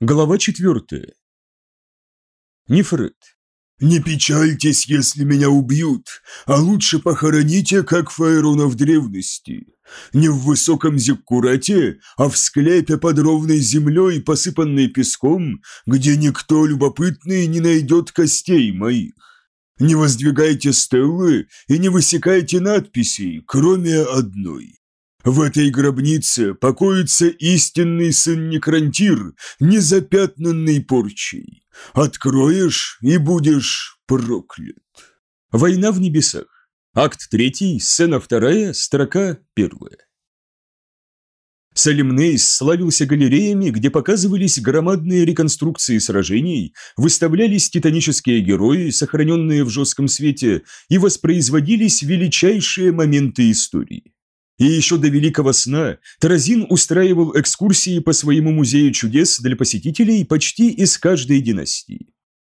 Глава четвертая. Нефрит. «Не печальтесь, если меня убьют, а лучше похороните, как фаерона в древности. Не в высоком зеккурате, а в склепе под ровной землей, посыпанной песком, где никто любопытный не найдет костей моих. Не воздвигайте стеллы и не высекайте надписей, кроме одной. В этой гробнице покоится истинный сын Некрантир, незапятнанный порчей. Откроешь и будешь проклят. Война в небесах. Акт 3, сцена 2, строка 1. Салимнейс славился галереями, где показывались громадные реконструкции сражений, выставлялись титанические герои, сохраненные в жестком свете, и воспроизводились величайшие моменты истории. И еще до Великого Сна Таразин устраивал экскурсии по своему музею чудес для посетителей почти из каждой династии.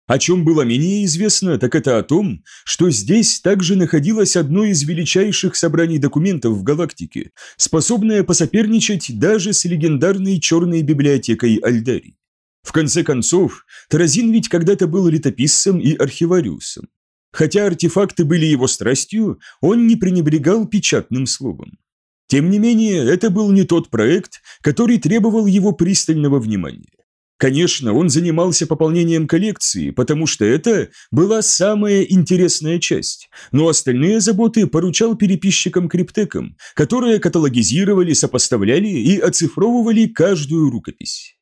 О чем было менее известно, так это о том, что здесь также находилось одно из величайших собраний документов в галактике, способное посоперничать даже с легендарной черной библиотекой Альдари. В конце концов, Таразин ведь когда-то был летописцем и архивариусом. Хотя артефакты были его страстью, он не пренебрегал печатным словом. Тем не менее, это был не тот проект, который требовал его пристального внимания. Конечно, он занимался пополнением коллекции, потому что это была самая интересная часть, но остальные заботы поручал переписчикам-криптекам, которые каталогизировали, сопоставляли и оцифровывали каждую рукопись.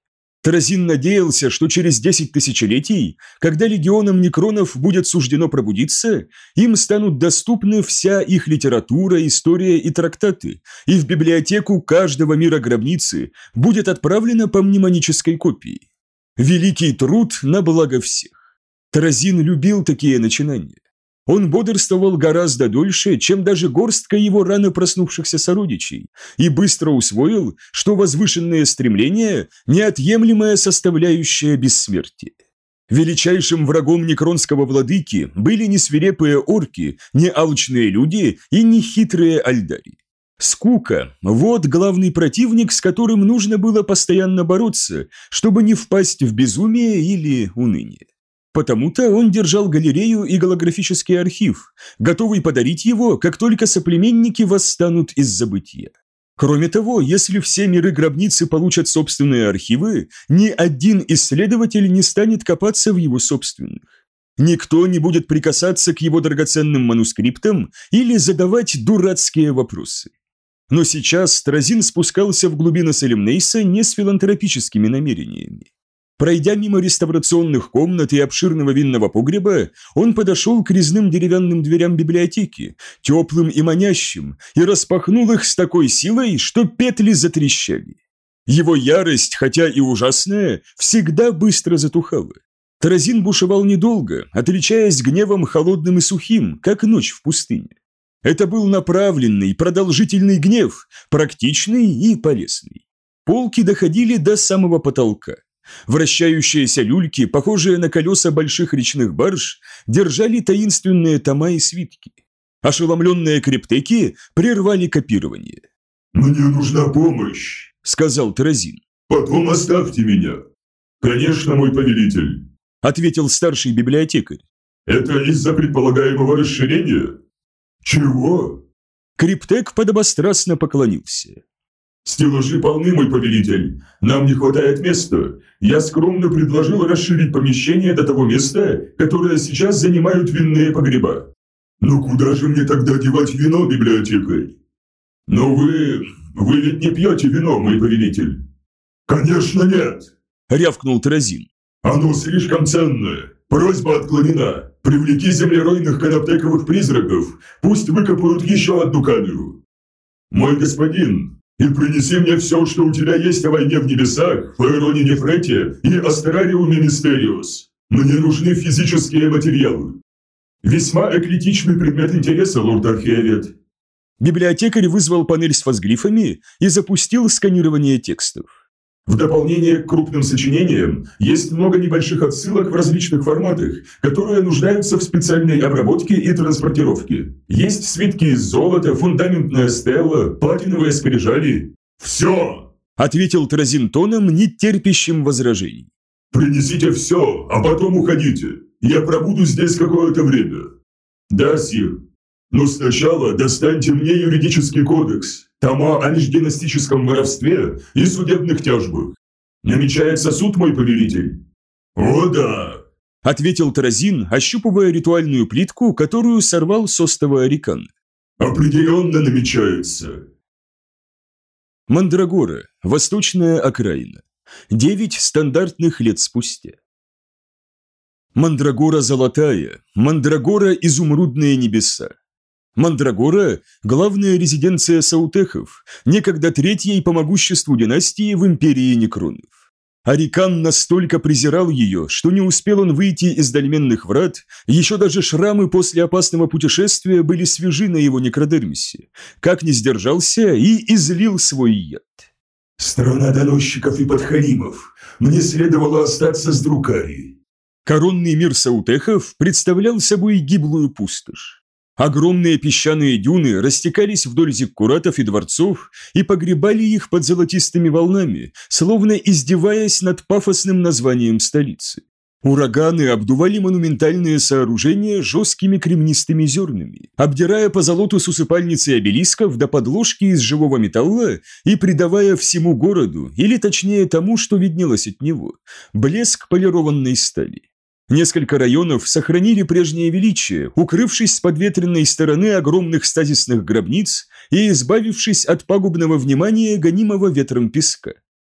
Таразин надеялся, что через 10 тысячелетий, когда легионам некронов будет суждено пробудиться, им станут доступны вся их литература, история и трактаты, и в библиотеку каждого мира гробницы будет отправлена по мнемонической копии. Великий труд на благо всех. Таразин любил такие начинания. Он бодрствовал гораздо дольше, чем даже горстка его рано проснувшихся сородичей, и быстро усвоил, что возвышенное стремление – неотъемлемая составляющая бессмертия. Величайшим врагом некронского владыки были не свирепые орки, не алчные люди и не хитрые альдари. Скука – вот главный противник, с которым нужно было постоянно бороться, чтобы не впасть в безумие или уныние. Потому-то он держал галерею и голографический архив, готовый подарить его, как только соплеменники восстанут из забытия. Кроме того, если все миры гробницы получат собственные архивы, ни один исследователь не станет копаться в его собственных. Никто не будет прикасаться к его драгоценным манускриптам или задавать дурацкие вопросы. Но сейчас Стразин спускался в глубины Салемнейса не с филантропическими намерениями. Пройдя мимо реставрационных комнат и обширного винного погреба, он подошел к резным деревянным дверям библиотеки, теплым и манящим, и распахнул их с такой силой, что петли затрещали. Его ярость, хотя и ужасная, всегда быстро затухала. Таразин бушевал недолго, отличаясь гневом холодным и сухим, как ночь в пустыне. Это был направленный, продолжительный гнев, практичный и полезный. Полки доходили до самого потолка. Вращающиеся люльки, похожие на колеса больших речных барж, держали таинственные тома и свитки. Ошеломленные криптеки прервали копирование. «Мне нужна помощь», — сказал Таразин. «Потом оставьте меня». «Конечно, мой повелитель», — ответил старший библиотекарь. «Это из-за предполагаемого расширения?» «Чего?» Криптек подобострастно поклонился. «Стеллажи полны, мой повелитель. Нам не хватает места. Я скромно предложил расширить помещение до того места, которое сейчас занимают винные погреба». «Ну куда же мне тогда девать вино, библиотекарь?» «Но вы... вы ведь не пьете вино, мой повелитель?» «Конечно нет!» – рявкнул Таразин. «Оно слишком ценное. Просьба отклонена. Привлеки землеройных канаптековых призраков. Пусть выкопают еще одну камеру». «Мой господин, и принеси мне все, что у тебя есть о войне в небесах, Фаэроне Нефрете и Астерариуме Мистериус. Мне нужны физические материалы. Весьма эклетичный предмет интереса, лорд Археовед. Библиотекарь вызвал панель с фазглифами и запустил сканирование текстов. В дополнение к крупным сочинениям есть много небольших отсылок в различных форматах, которые нуждаются в специальной обработке и транспортировке. Есть свитки из золота, фундаментная стела, платиновые скрижали. Все! Ответил Тразин тоном, не терпящим возражений. «Принесите все, а потом уходите. Я пробуду здесь какое-то время». «Да, Сир. Но сначала достаньте мне юридический кодекс, тома о междинастическом воровстве и судебных тяжбах. Намечается суд, мой повелитель?» «О да!» – ответил Таразин, ощупывая ритуальную плитку, которую сорвал с остова Арикан. «Определенно намечается!» Мандрагора, восточная окраина. Девять стандартных лет спустя. Мандрагора золотая, Мандрагора изумрудные небеса. Мандрагора – главная резиденция саутехов, некогда третьей по могуществу династии в империи Некронов. Арикан настолько презирал ее, что не успел он выйти из дольменных врат, еще даже шрамы после опасного путешествия были свежи на его некродермисе, как не сдержался и излил свой яд. «Страна доносчиков и подхалимов, мне следовало остаться с Друкари». Коронный мир саутехов представлял собой гиблую пустошь. Огромные песчаные дюны растекались вдоль зиккуратов и дворцов и погребали их под золотистыми волнами, словно издеваясь над пафосным названием столицы. Ураганы обдували монументальные сооружения жесткими кремнистыми зернами, обдирая по золоту с усыпальницы обелисков до подложки из живого металла и придавая всему городу, или точнее тому, что виднелось от него, блеск полированной стали. Несколько районов сохранили прежнее величие, укрывшись с подветренной стороны огромных стазисных гробниц и избавившись от пагубного внимания гонимого ветром песка.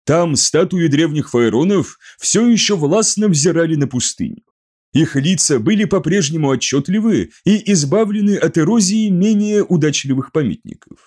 Там статуи древних фаеронов все еще властно взирали на пустыню. Их лица были по-прежнему отчетливы и избавлены от эрозии менее удачливых памятников.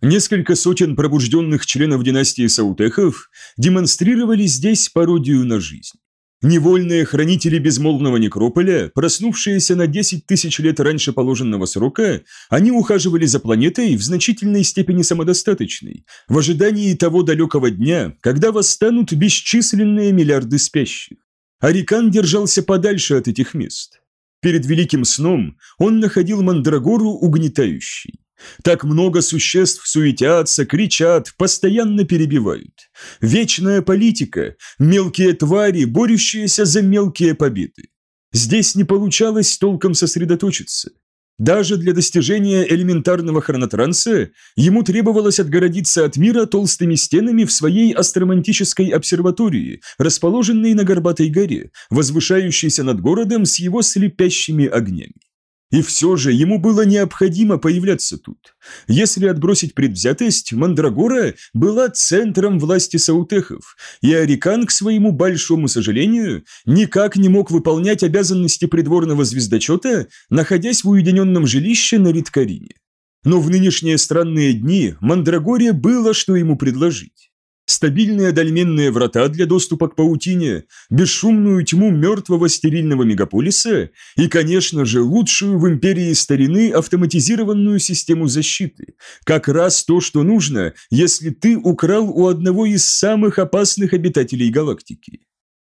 Несколько сотен пробужденных членов династии Саутехов демонстрировали здесь пародию на жизнь. Невольные хранители безмолвного некрополя, проснувшиеся на 10 тысяч лет раньше положенного срока, они ухаживали за планетой в значительной степени самодостаточной, в ожидании того далекого дня, когда восстанут бесчисленные миллиарды спящих. Арикан держался подальше от этих мест. Перед великим сном он находил Мандрагору угнетающей. Так много существ суетятся, кричат, постоянно перебивают. Вечная политика, мелкие твари, борющиеся за мелкие победы. Здесь не получалось толком сосредоточиться. Даже для достижения элементарного хронотранса ему требовалось отгородиться от мира толстыми стенами в своей астромантической обсерватории, расположенной на Горбатой горе, возвышающейся над городом с его слепящими огнями. И все же ему было необходимо появляться тут. Если отбросить предвзятость, Мандрагора была центром власти саутехов, и Арикан, к своему большому сожалению, никак не мог выполнять обязанности придворного звездочета, находясь в уединенном жилище на Риткарине. Но в нынешние странные дни Мандрагоре было что ему предложить стабильные дольменные врата для доступа к паутине, бесшумную тьму мертвого стерильного мегаполиса и, конечно же, лучшую в империи старины автоматизированную систему защиты. Как раз то, что нужно, если ты украл у одного из самых опасных обитателей галактики.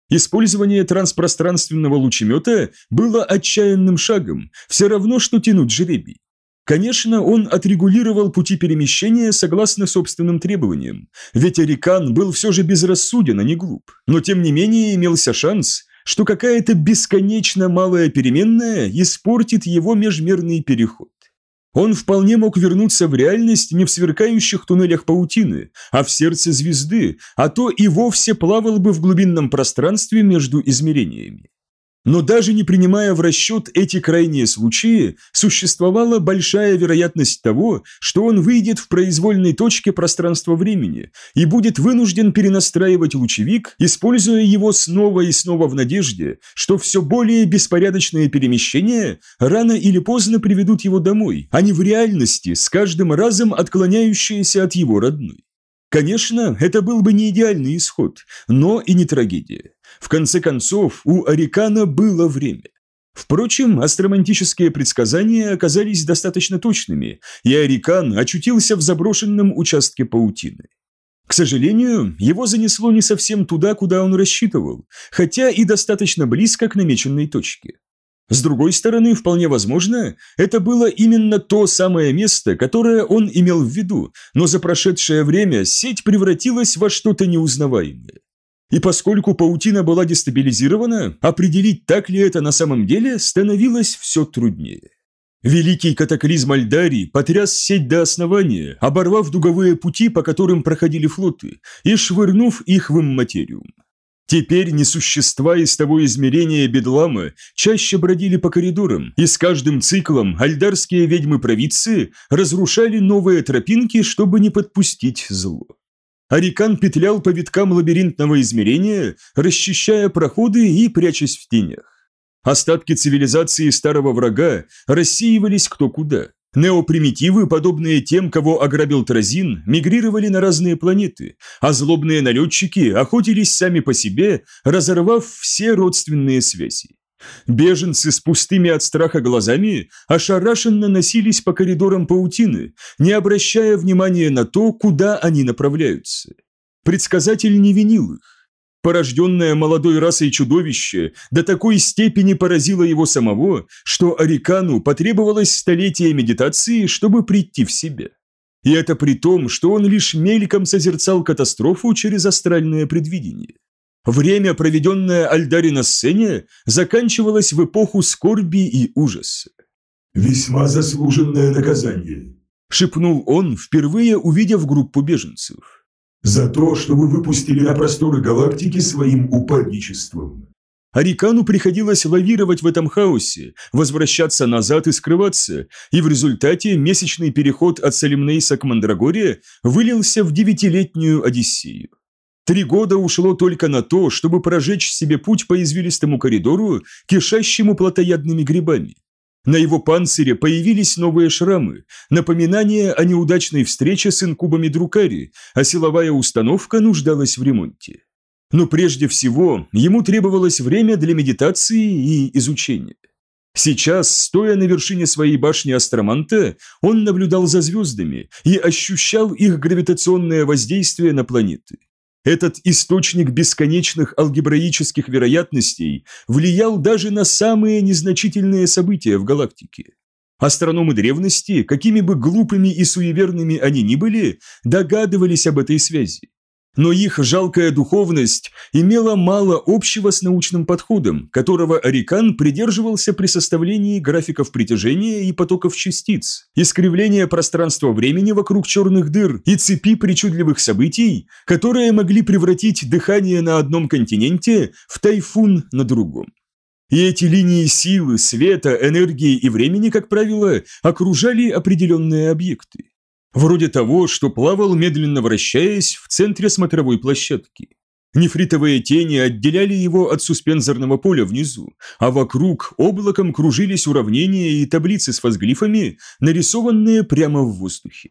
Использование транспространственного лучемета было отчаянным шагом, все равно, что тянуть жеребий. Конечно, он отрегулировал пути перемещения согласно собственным требованиям, ведь Арикан был все же безрассуден, а не глуп. Но тем не менее имелся шанс, что какая-то бесконечно малая переменная испортит его межмерный переход. Он вполне мог вернуться в реальность не в сверкающих туннелях паутины, а в сердце звезды, а то и вовсе плавал бы в глубинном пространстве между измерениями. Но даже не принимая в расчет эти крайние случаи, существовала большая вероятность того, что он выйдет в произвольной точке пространства-времени и будет вынужден перенастраивать лучевик, используя его снова и снова в надежде, что все более беспорядочные перемещения рано или поздно приведут его домой, а не в реальности, с каждым разом отклоняющиеся от его родной. Конечно, это был бы не идеальный исход, но и не трагедия. В конце концов, у Арикана было время. Впрочем, астромантические предсказания оказались достаточно точными, и Арикан очутился в заброшенном участке паутины. К сожалению, его занесло не совсем туда, куда он рассчитывал, хотя и достаточно близко к намеченной точке. С другой стороны, вполне возможно, это было именно то самое место, которое он имел в виду, но за прошедшее время сеть превратилась во что-то неузнаваемое. И поскольку паутина была дестабилизирована, определить, так ли это на самом деле, становилось все труднее. Великий катаклизм Альдари потряс сеть до основания, оборвав дуговые пути, по которым проходили флоты, и швырнув их в имматериум. Теперь несущества из того измерения Бедлама чаще бродили по коридорам, и с каждым циклом альдарские ведьмы-провидцы разрушали новые тропинки, чтобы не подпустить зло. Арикан петлял по виткам лабиринтного измерения, расчищая проходы и прячась в тенях. Остатки цивилизации старого врага рассеивались кто куда. Неопримитивы, подобные тем, кого ограбил Тразин, мигрировали на разные планеты, а злобные налетчики охотились сами по себе, разорвав все родственные связи. Беженцы с пустыми от страха глазами ошарашенно носились по коридорам паутины, не обращая внимания на то, куда они направляются. Предсказатель не винил их. Порожденное молодой расой чудовище до такой степени поразило его самого, что Арикану потребовалось столетие медитации, чтобы прийти в себя. И это при том, что он лишь мельком созерцал катастрофу через астральное предвидение. Время, проведенное Альдари на сцене, заканчивалось в эпоху скорби и ужаса. «Весьма заслуженное наказание», – шепнул он, впервые увидев группу беженцев. «За то, что вы выпустили на просторы галактики своим упадничеством». Арикану приходилось лавировать в этом хаосе, возвращаться назад и скрываться, и в результате месячный переход от Салимнейса к Мандрагоре вылился в девятилетнюю Одиссею. Три года ушло только на то, чтобы прожечь себе путь по извилистому коридору, кишащему плотоядными грибами. На его панцире появились новые шрамы, напоминание о неудачной встрече с инкубами Друкари, а силовая установка нуждалась в ремонте. Но прежде всего ему требовалось время для медитации и изучения. Сейчас, стоя на вершине своей башни Астроманта, он наблюдал за звездами и ощущал их гравитационное воздействие на планеты. Этот источник бесконечных алгебраических вероятностей влиял даже на самые незначительные события в галактике. Астрономы древности, какими бы глупыми и суеверными они ни были, догадывались об этой связи но их жалкая духовность имела мало общего с научным подходом, которого Арикан придерживался при составлении графиков притяжения и потоков частиц, искривления пространства-времени вокруг черных дыр и цепи причудливых событий, которые могли превратить дыхание на одном континенте в тайфун на другом. И эти линии силы, света, энергии и времени, как правило, окружали определенные объекты. Вроде того, что плавал, медленно вращаясь, в центре смотровой площадки. Нефритовые тени отделяли его от суспензорного поля внизу, а вокруг облаком кружились уравнения и таблицы с фазглифами, нарисованные прямо в воздухе.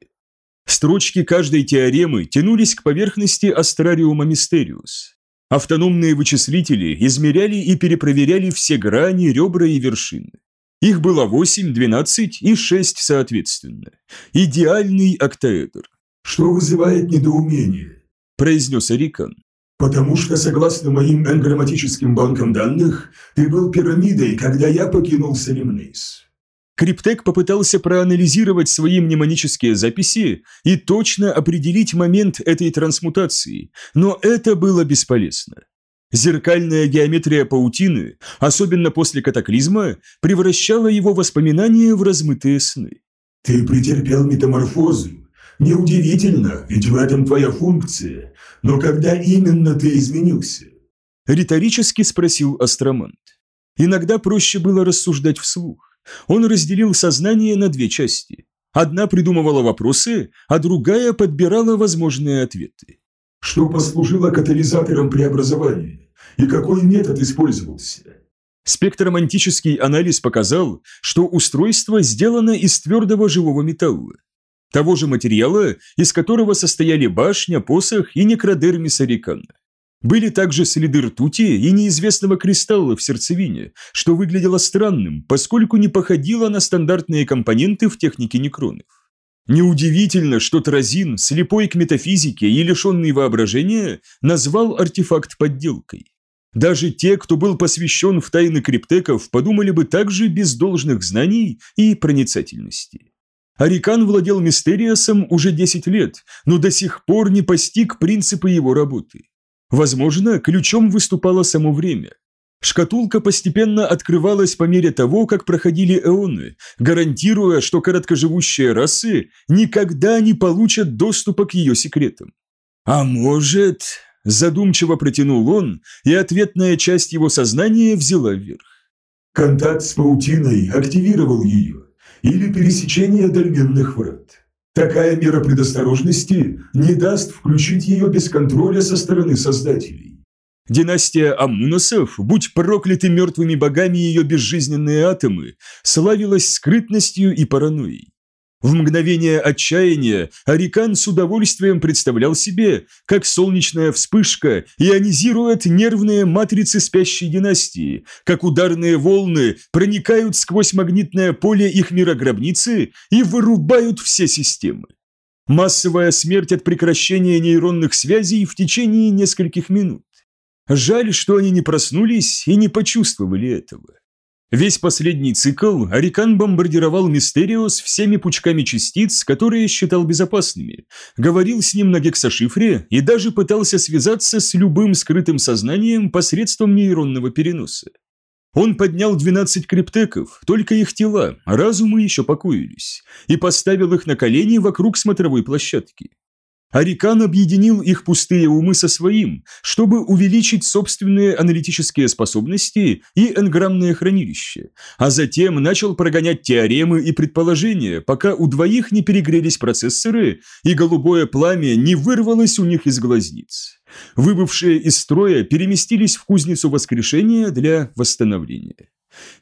Строчки каждой теоремы тянулись к поверхности астрариума Мистериус. Автономные вычислители измеряли и перепроверяли все грани, ребра и вершины. Их было 8, 12 и 6 соответственно. Идеальный октаэдр. «Что вызывает недоумение?» – произнес Арикан. «Потому что, согласно моим энграмматическим банкам данных, ты был пирамидой, когда я покинул Селимнейс». Криптек попытался проанализировать свои мнемонические записи и точно определить момент этой трансмутации, но это было бесполезно. Зеркальная геометрия паутины, особенно после катаклизма, превращала его воспоминания в размытые сны. «Ты претерпел метаморфозу. Неудивительно, ведь в этом твоя функция. Но когда именно ты изменился?» Риторически спросил Астромант. Иногда проще было рассуждать вслух. Он разделил сознание на две части. Одна придумывала вопросы, а другая подбирала возможные ответы. Что послужило катализатором преобразования? И какой метод использовался? Спектромантический анализ показал, что устройство сделано из твердого живого металла. Того же материала, из которого состояли башня, посох и некродермис Арикана. Были также следы ртути и неизвестного кристалла в сердцевине, что выглядело странным, поскольку не походило на стандартные компоненты в технике некронов. Неудивительно, что Тразин, слепой к метафизике и лишенный воображения, назвал артефакт подделкой. Даже те, кто был посвящен в тайны криптеков, подумали бы также без должных знаний и проницательности. Арикан владел Мистериосом уже 10 лет, но до сих пор не постиг принципы его работы. Возможно, ключом выступало само время. Шкатулка постепенно открывалась по мере того, как проходили эоны, гарантируя, что короткоживущие расы никогда не получат доступа к ее секретам. А может, задумчиво протянул он, и ответная часть его сознания взяла вверх. Контакт с паутиной активировал ее, или пересечение дольменных врат. Такая мера предосторожности не даст включить ее без контроля со стороны создателей. Династия Амуносов, будь прокляты мертвыми богами ее безжизненные атомы, славилась скрытностью и паранойей. В мгновение отчаяния Арикан с удовольствием представлял себе, как солнечная вспышка ионизирует нервные матрицы спящей династии, как ударные волны проникают сквозь магнитное поле их мирогробницы и вырубают все системы. Массовая смерть от прекращения нейронных связей в течение нескольких минут. Жаль, что они не проснулись и не почувствовали этого. Весь последний цикл Арикан бомбардировал Мистериос всеми пучками частиц, которые считал безопасными, говорил с ним на гексошифре и даже пытался связаться с любым скрытым сознанием посредством нейронного переноса. Он поднял 12 криптеков, только их тела, разумы еще покоились, и поставил их на колени вокруг смотровой площадки. Арикан объединил их пустые умы со своим, чтобы увеличить собственные аналитические способности и энграммное хранилище, а затем начал прогонять теоремы и предположения, пока у двоих не перегрелись процессоры и голубое пламя не вырвалось у них из глазниц. Выбывшие из строя переместились в кузницу воскрешения для восстановления.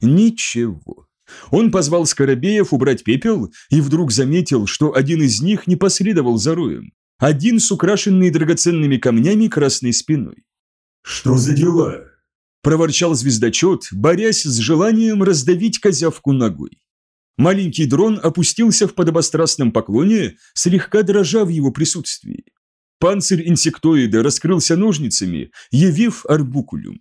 Ничего. Он позвал Скоробеев убрать пепел и вдруг заметил, что один из них не последовал за роем, один с украшенной драгоценными камнями красной спиной. «Что за дела?» – проворчал звездочет, борясь с желанием раздавить козявку ногой. Маленький дрон опустился в подобострастном поклоне, слегка дрожа в его присутствии. Панцирь инсектоида раскрылся ножницами, явив арбукулюм.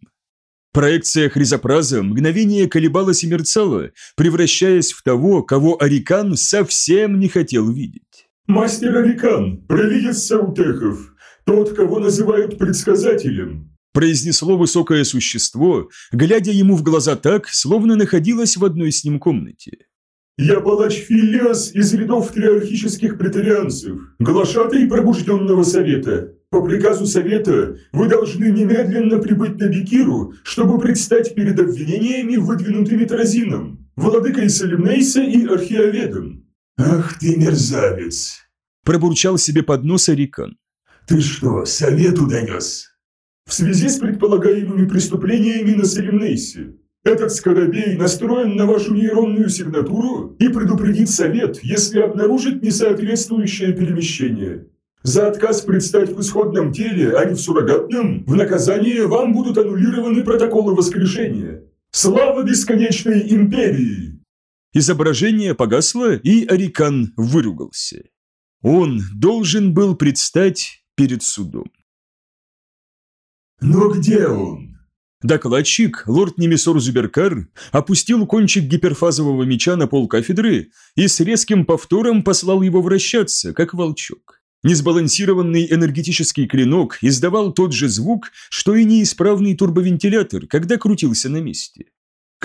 Проекция хризопраза мгновение колебалась и мерцала, превращаясь в того, кого Арикан совсем не хотел видеть. «Мастер Арикан, провидец Саутехов, тот, кого называют предсказателем», произнесло высокое существо, глядя ему в глаза так, словно находилось в одной с ним комнате. «Я палач Филиас из рядов триархических претарианцев, глашатый пробужденного совета. По приказу совета вы должны немедленно прибыть на Бекиру, чтобы предстать перед обвинениями, выдвинутыми Тразином, владыкой Салимнейса и Археоведом. «Ах ты мерзавец!» – пробурчал себе под нос Арикан. «Ты что, совету донес?» «В связи с предполагаемыми преступлениями на Селимнейсе. Этот скоробей настроен на вашу нейронную сигнатуру и предупредит совет, если обнаружит несоответствующее перемещение. За отказ предстать в исходном теле, а не в суррогатном, в наказание вам будут аннулированы протоколы воскрешения. Слава бесконечной империи!» Изображение погасло, и Арикан выругался. Он должен был предстать перед судом. «Но где он?» Докладчик, лорд Немесор Зуберкар, опустил кончик гиперфазового меча на пол кафедры и с резким повтором послал его вращаться, как волчок. Несбалансированный энергетический клинок издавал тот же звук, что и неисправный турбовентилятор, когда крутился на месте.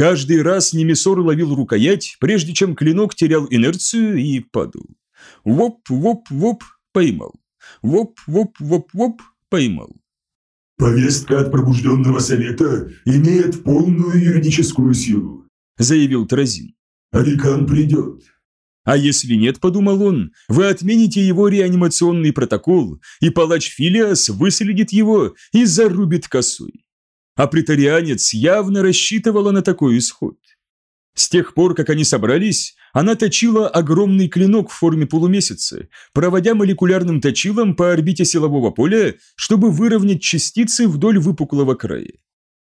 Каждый раз Немесор ловил рукоять, прежде чем клинок терял инерцию и падал. Воп-воп-воп поймал. Воп-воп-воп-воп поймал. «Повестка от пробужденного совета имеет полную юридическую силу», заявил Тразин. «Арикан придет». А если нет, подумал он, вы отмените его реанимационный протокол, и палач Филиас выследит его и зарубит косой а притарианец явно рассчитывала на такой исход. С тех пор, как они собрались, она точила огромный клинок в форме полумесяца, проводя молекулярным точилом по орбите силового поля, чтобы выровнять частицы вдоль выпуклого края.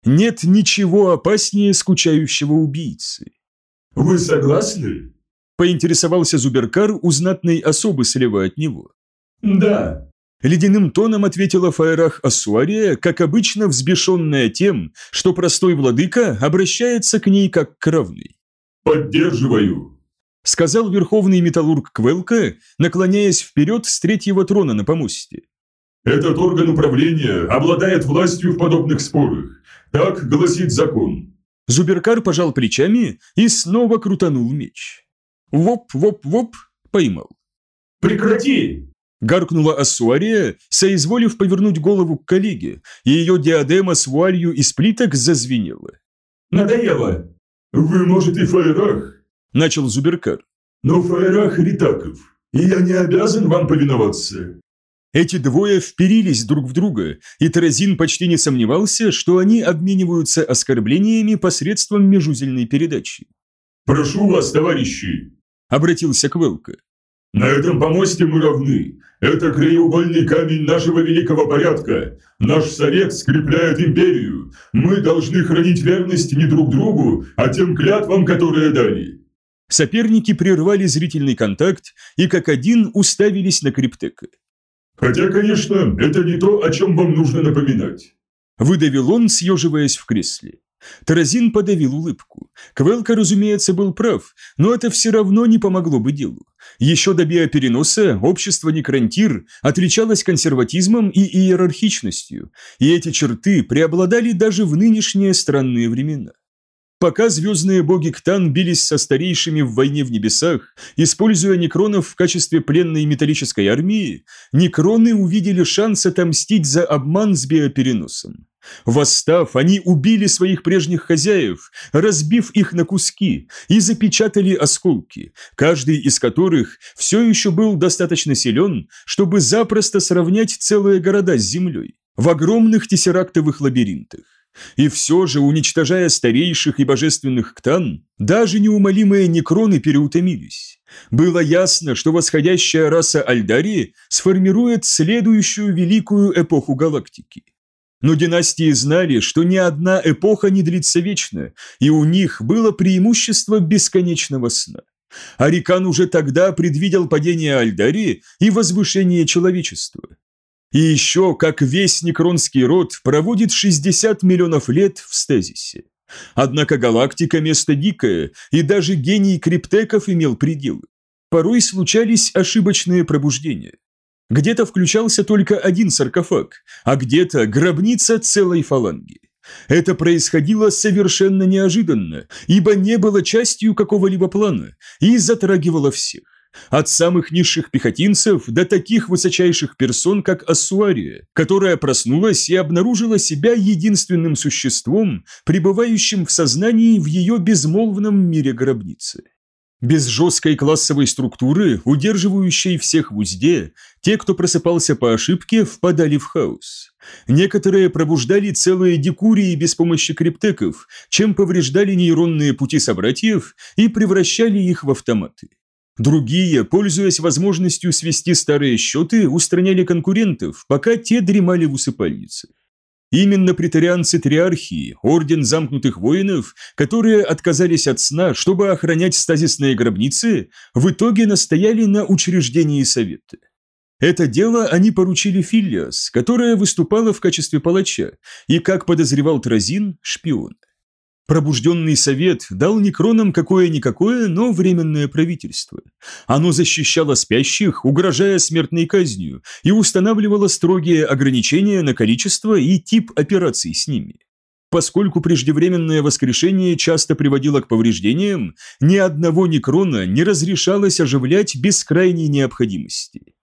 Нет ничего опаснее скучающего убийцы. «Вы согласны?» – поинтересовался Зуберкар у знатной особы слева от него. «Да», Ледяным тоном ответила Фаерах Ассуария, как обычно взбешенная тем, что простой владыка обращается к ней как к равной. «Поддерживаю», — сказал верховный металлург Квелка, наклоняясь вперед с третьего трона на помосте. Этот орган управления обладает властью в подобных спорах. Так гласит закон». Зуберкар пожал плечами и снова крутанул меч. Воп-воп-воп поймал. «Прекрати!» Гаркнула Ассуария, соизволив повернуть голову к коллеге, и ее диадема с вуалью из плиток зазвенела. «Надоело! Вы, может, и фаерах?» – начал Зуберкар. «Но фаерах Ритаков, и я не обязан вам повиноваться». Эти двое вперились друг в друга, и Таразин почти не сомневался, что они обмениваются оскорблениями посредством межузельной передачи. «Прошу вас, товарищи!» – обратился к Велка. На этом помосте мы равны. Это краеугольный камень нашего великого порядка. Наш совет скрепляет империю. Мы должны хранить верность не друг другу, а тем клятвам, которые дали». Соперники прервали зрительный контакт и как один уставились на Криптека. «Хотя, конечно, это не то, о чем вам нужно напоминать», – выдавил он, съеживаясь в кресле. Таразин подавил улыбку. Квелка, разумеется, был прав, но это все равно не помогло бы делу. Еще до биопереноса общество Некрантир отличалось консерватизмом и иерархичностью, и эти черты преобладали даже в нынешние странные времена. Пока звездные боги Ктан бились со старейшими в войне в небесах, используя некронов в качестве пленной металлической армии, некроны увидели шанс отомстить за обман с биопереносом. Восстав, они убили своих прежних хозяев, разбив их на куски и запечатали осколки, каждый из которых все еще был достаточно силен, чтобы запросто сравнять целые города с землей в огромных тессерактовых лабиринтах. И все же, уничтожая старейших и божественных ктан, даже неумолимые некроны переутомились. Было ясно, что восходящая раса Альдарии сформирует следующую великую эпоху галактики. Но династии знали, что ни одна эпоха не длится вечно, и у них было преимущество бесконечного сна. Арикан уже тогда предвидел падение Альдарии и возвышение человечества. И еще, как весь некронский род проводит 60 миллионов лет в стазисе. Однако галактика – место дикое, и даже гений криптеков имел пределы. Порой случались ошибочные пробуждения. Где-то включался только один саркофаг, а где-то гробница целой фаланги. Это происходило совершенно неожиданно, ибо не было частью какого-либо плана и затрагивало всех. От самых низших пехотинцев до таких высочайших персон, как Ассуария, которая проснулась и обнаружила себя единственным существом, пребывающим в сознании в ее безмолвном мире гробницы. Без жесткой классовой структуры, удерживающей всех в узде, те, кто просыпался по ошибке, впадали в хаос. Некоторые пробуждали целые декурии без помощи криптеков, чем повреждали нейронные пути собратьев и превращали их в автоматы. Другие, пользуясь возможностью свести старые счеты, устраняли конкурентов, пока те дремали в усыпальнице. Именно претарианцы триархии, орден замкнутых воинов, которые отказались от сна, чтобы охранять стазисные гробницы, в итоге настояли на учреждении совета. Это дело они поручили Филлиас, которая выступала в качестве палача, и, как подозревал Тразин, шпиона. Пробужденный совет дал некронам какое-никакое, но временное правительство. Оно защищало спящих, угрожая смертной казнью, и устанавливало строгие ограничения на количество и тип операций с ними. Поскольку преждевременное воскрешение часто приводило к повреждениям, ни одного некрона не разрешалось оживлять без крайней необходимости.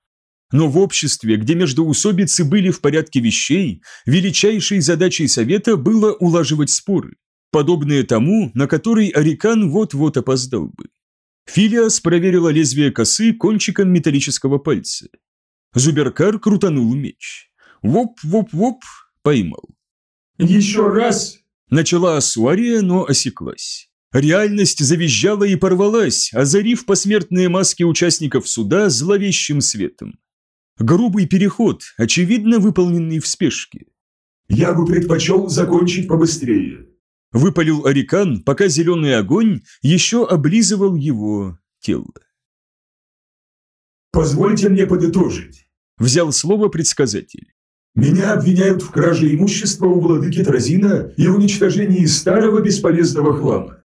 Но в обществе, где междоусобицы были в порядке вещей, величайшей задачей совета было улаживать споры подобные тому, на который Арикан вот-вот опоздал бы. Филиас проверила лезвие косы кончиком металлического пальца. Зуберкар крутанул меч. Воп-воп-воп поймал. «Еще раз!» Начала Асуария, но осеклась. Реальность завизжала и порвалась, озарив посмертные маски участников суда зловещим светом. Грубый переход, очевидно выполненный в спешке. «Я бы предпочел закончить побыстрее», Выпалил Арикан, пока зеленый огонь еще облизывал его тело. «Позвольте мне подытожить», – взял слово предсказатель. «Меня обвиняют в краже имущества у владыки Тразина и уничтожении старого бесполезного хлама.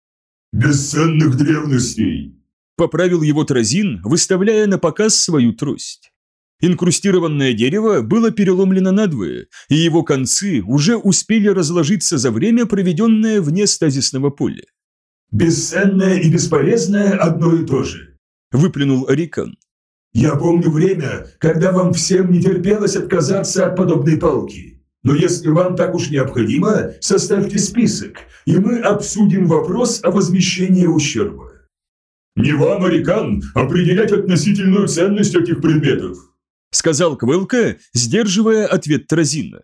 Бесценных древностей», – поправил его Тразин, выставляя на показ свою трость. Инкрустированное дерево было переломлено надвое, и его концы уже успели разложиться за время, проведенное вне стазисного поля. «Бесценное и бесполезное одно и то же», – выплюнул Арикан. «Я помню время, когда вам всем не терпелось отказаться от подобной палки. Но если вам так уж необходимо, составьте список, и мы обсудим вопрос о возмещении ущерба». «Не вам, Арикан, определять относительную ценность этих предметов», – сказал Квелка, сдерживая ответ Тразина.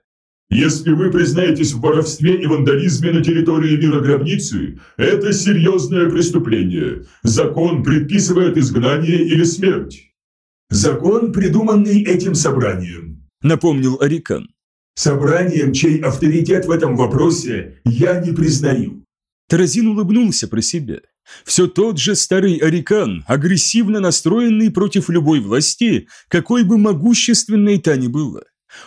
«Если вы признаетесь в воровстве и вандализме на территории мира гробницы, это серьезное преступление. Закон предписывает изгнание или смерть». «Закон, придуманный этим собранием», – напомнил Арикан. «Собранием, чей авторитет в этом вопросе я не признаю». Таразин улыбнулся про себя. Все тот же старый Арикан, агрессивно настроенный против любой власти, какой бы могущественной та ни была.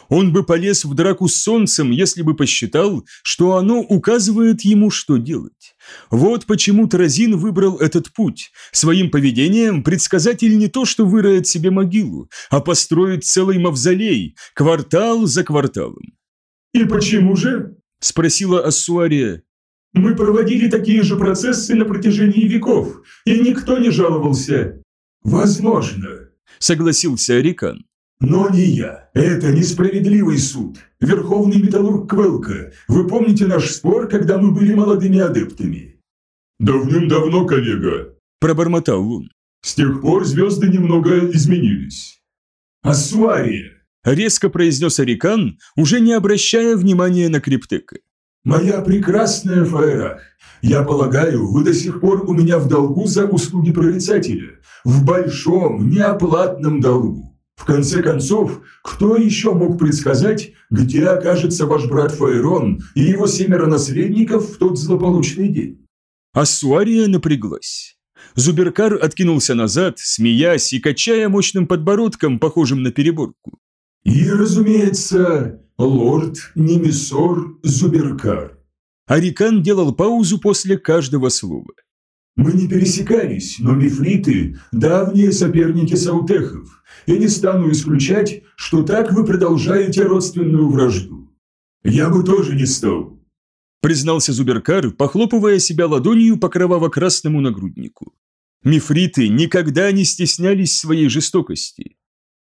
Он бы полез в драку с солнцем, если бы посчитал, что оно указывает ему, что делать. Вот почему Таразин выбрал этот путь. Своим поведением предсказатель не то что выроет себе могилу, а построит целый мавзолей, квартал за кварталом. «И почему же?» – спросила Ассуария. Мы проводили такие же процессы на протяжении веков, и никто не жаловался. Возможно, согласился Арикан. Но не я. Это несправедливый суд. Верховный металлург Квелка. Вы помните наш спор, когда мы были молодыми адептами? Давным-давно, коллега, пробормотал он. С тех пор звезды немного изменились. Ассуария, резко произнес Арикан, уже не обращая внимания на Криптека. «Моя прекрасная Фаерах, я полагаю, вы до сих пор у меня в долгу за услуги прорицателя, в большом, неоплатном долгу. В конце концов, кто еще мог предсказать, где окажется ваш брат Фаерон и его семеро наследников в тот злополучный день?» Ассуария напряглась. Зуберкар откинулся назад, смеясь и качая мощным подбородком, похожим на переборку. «И, разумеется, лорд Немесор Зуберкар». Арикан делал паузу после каждого слова. «Мы не пересекались, но мифриты – давние соперники саутехов, и не стану исключать, что так вы продолжаете родственную вражду. Я бы тоже не стал». Признался Зуберкар, похлопывая себя ладонью по кроваво-красному нагруднику. Мифриты никогда не стеснялись своей жестокости.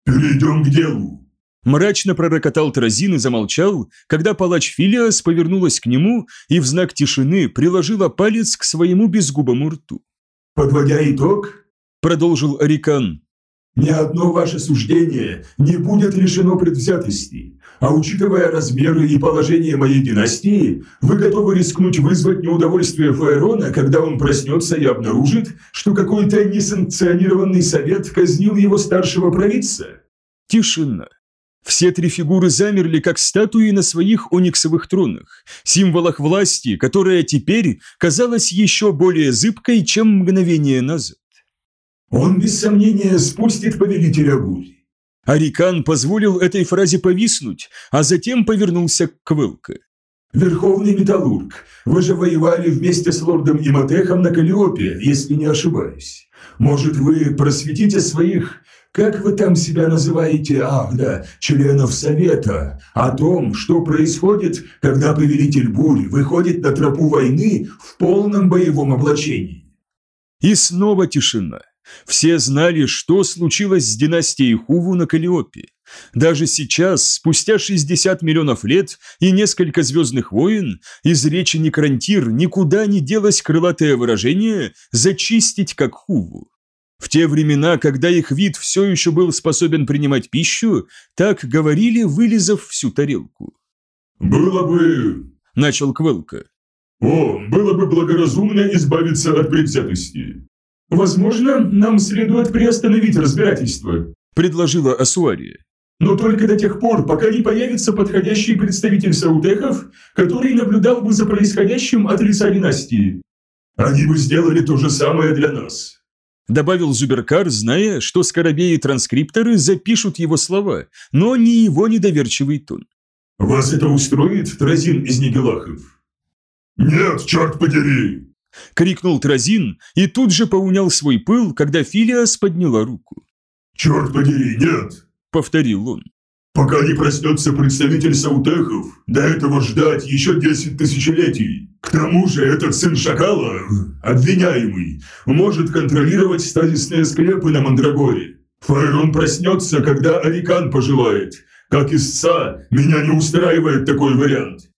«Перейдем к делу», Мрачно пророкотал Тразин и замолчал, когда палач Филиас повернулась к нему и в знак тишины приложила палец к своему безгубому рту. «Подводя итог», – продолжил Арикан, – «ни одно ваше суждение не будет лишено предвзятости, а учитывая размеры и положение моей династии, вы готовы рискнуть вызвать неудовольствие Фаэрона, когда он проснется и обнаружит, что какой-то несанкционированный совет казнил его старшего провидца?» Тишина. Все три фигуры замерли, как статуи на своих ониксовых тронах, символах власти, которая теперь казалась еще более зыбкой, чем мгновение назад. «Он, без сомнения, спустит повелителя бури». Арикан позволил этой фразе повиснуть, а затем повернулся к Квелка. «Верховный металлург, вы же воевали вместе с лордом Иматехом на Калиопе, если не ошибаюсь. Может, вы просветите своих как вы там себя называете, ах да, членов Совета, о том, что происходит, когда повелитель бурь выходит на тропу войны в полном боевом облачении. И снова тишина. Все знали, что случилось с династией Хуву на Калиопе. Даже сейчас, спустя 60 миллионов лет и несколько звездных войн, из речи Некрантир никуда не делось крылатое выражение «зачистить как Хуву». В те времена, когда их вид все еще был способен принимать пищу, так говорили, вылезав всю тарелку. «Было бы...» – начал Квелка. «О, было бы благоразумно избавиться от предвзятости. Возможно, нам следует приостановить разбирательство», – предложила Асуария. «Но только до тех пор, пока не появится подходящий представитель саутехов, который наблюдал бы за происходящим от лица династии. Они бы сделали то же самое для нас» добавил Зуберкар, зная, что скоробеи-транскрипторы запишут его слова, но не его недоверчивый тон. «Вас это устроит, Тразин из Нигелахов?» «Нет, черт подери!» – крикнул Тразин и тут же поунял свой пыл, когда Филиас подняла руку. «Черт подери, нет!» — повторил он. Пока не проснется представитель саутехов, до этого ждать еще десять тысячелетий. К тому же этот сын шакала, обвиняемый, может контролировать стазисные склепы на Мандрагоре. Файрон проснется, когда Арикан пожелает. Как истца, меня не устраивает такой вариант.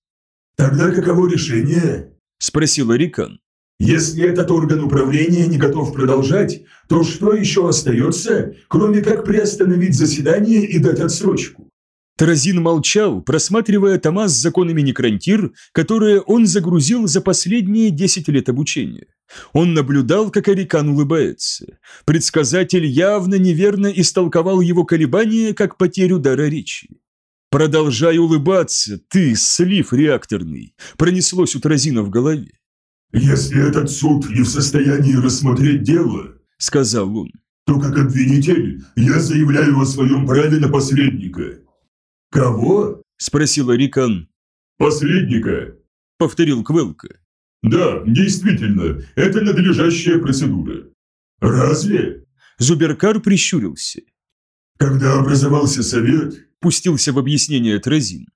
Тогда каково решение? Спросил Арикан. Если этот орган управления не готов продолжать, то что еще остается, кроме как приостановить заседание и дать отсрочку? Таразин молчал, просматривая тома с законами Некрантир, которые он загрузил за последние 10 лет обучения. Он наблюдал, как Арикан улыбается. Предсказатель явно неверно истолковал его колебания как потерю дара речи. «Продолжай улыбаться, ты, слив реакторный!» пронеслось у Таразина в голове. «Если этот суд не в состоянии рассмотреть дело, — сказал он, — то как обвинитель я заявляю о своем праве на посредника». «Кого?» — спросил Рикан. «Посредника», — повторил Квелка. «Да, действительно, это надлежащая процедура». «Разве?» Зуберкар прищурился. «Когда образовался совет», — пустился в объяснение Тразин,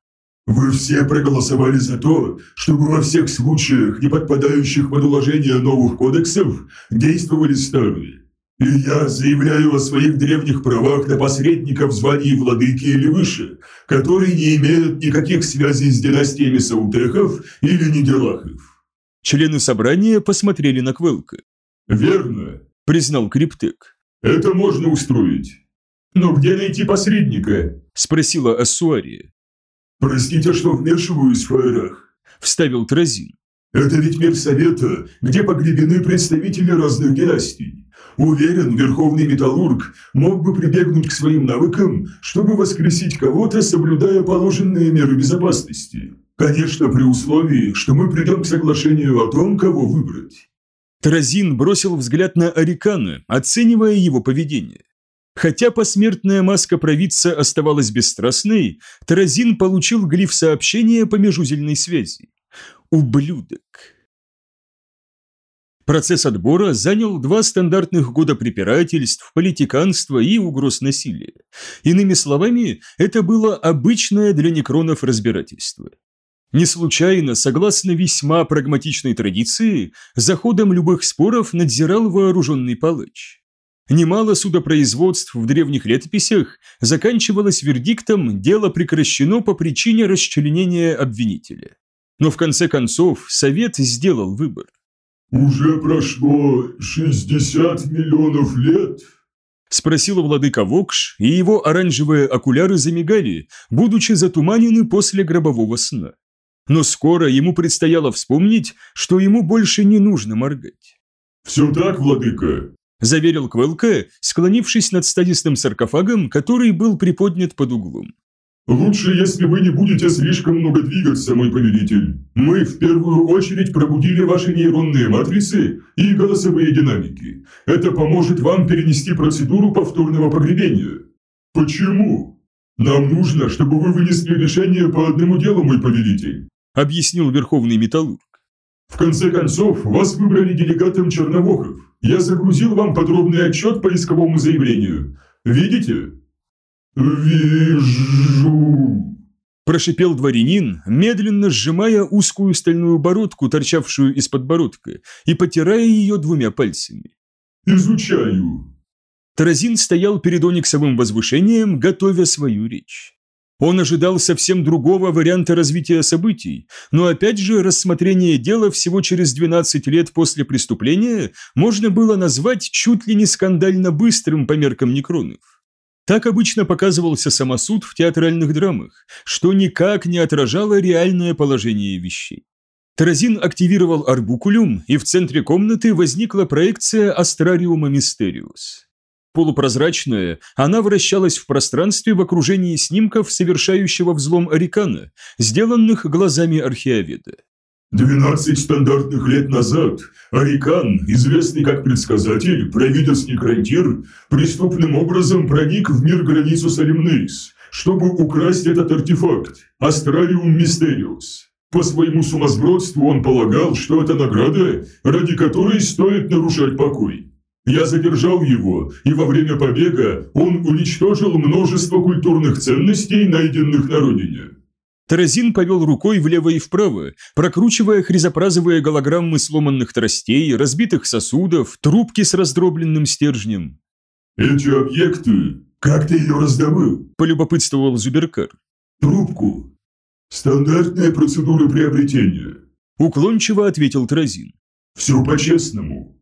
вы все проголосовали за то, чтобы во всех случаях, не подпадающих под уложение новых кодексов, действовали старые. И я заявляю о своих древних правах на посредника в звании владыки или выше, которые не имеют никаких связей с династиями Саутехов или Нидерлахов. Члены собрания посмотрели на Квелка. «Верно», – признал Криптек. «Это можно устроить. Но где найти посредника?» – спросила Ассуария. «Простите, что вмешиваюсь в фаерах», – вставил Тразин. «Это ведь мир Совета, где погребены представители разных династий. Уверен, Верховный Металлург мог бы прибегнуть к своим навыкам, чтобы воскресить кого-то, соблюдая положенные меры безопасности. Конечно, при условии, что мы придем к соглашению о том, кого выбрать». Тразин бросил взгляд на Арикана, оценивая его поведение. Хотя посмертная маска провидца оставалась бесстрастной, Таразин получил глиф сообщения по межузельной связи. Ублюдок. Процесс отбора занял два стандартных года препирательств, политиканства и угроз насилия. Иными словами, это было обычное для некронов разбирательство. Не случайно, согласно весьма прагматичной традиции, за ходом любых споров надзирал вооруженный палач. Немало судопроизводств в древних летописях заканчивалось вердиктом «дело прекращено по причине расчленения обвинителя». Но в конце концов совет сделал выбор. «Уже прошло 60 миллионов лет?» Спросил владыка Вокш, и его оранжевые окуляры замигали, будучи затуманены после гробового сна. Но скоро ему предстояло вспомнить, что ему больше не нужно моргать. «Все так, владыка», – заверил Квелка, склонившись над стадистым саркофагом, который был приподнят под углом. «Лучше, если вы не будете слишком много двигаться, мой повелитель. Мы в первую очередь пробудили ваши нейронные матрицы и голосовые динамики. Это поможет вам перенести процедуру повторного погребения». «Почему?» «Нам нужно, чтобы вы вынесли решение по одному делу, мой повелитель», – объяснил Верховный Металлург. «В конце концов, вас выбрали делегатом Черновохов. Я загрузил вам подробный отчет по исковому заявлению. Видите?» «Вижу!» Прошипел дворянин, медленно сжимая узкую стальную бородку, торчавшую из подбородка, и потирая ее двумя пальцами. «Изучаю!» Таразин стоял перед ониксовым возвышением, готовя свою речь. Он ожидал совсем другого варианта развития событий, но опять же рассмотрение дела всего через 12 лет после преступления можно было назвать чуть ли не скандально быстрым по меркам некронов. Так обычно показывался самосуд в театральных драмах, что никак не отражало реальное положение вещей. Таразин активировал арбукулюм, и в центре комнаты возникла проекция Астрариума Мистериус. Полупрозрачная, она вращалась в пространстве в окружении снимков совершающего взлом Арикана, сделанных глазами археоведа. «Двенадцать стандартных лет назад Арикан, известный как предсказатель, провидец Некрантир, преступным образом проник в мир границу Салимнейс, чтобы украсть этот артефакт – Астралиум Мистериус. По своему сумасбродству он полагал, что это награда, ради которой стоит нарушать покой. Я задержал его, и во время побега он уничтожил множество культурных ценностей, найденных на родине. Таразин повел рукой влево и вправо, прокручивая хризопразовые голограммы сломанных тростей, разбитых сосудов, трубки с раздробленным стержнем. «Эти объекты... Как ты ее раздобыл?» – полюбопытствовал Зуберкар. «Трубку. Стандартная процедура приобретения», – уклончиво ответил Таразин. «Все по-честному.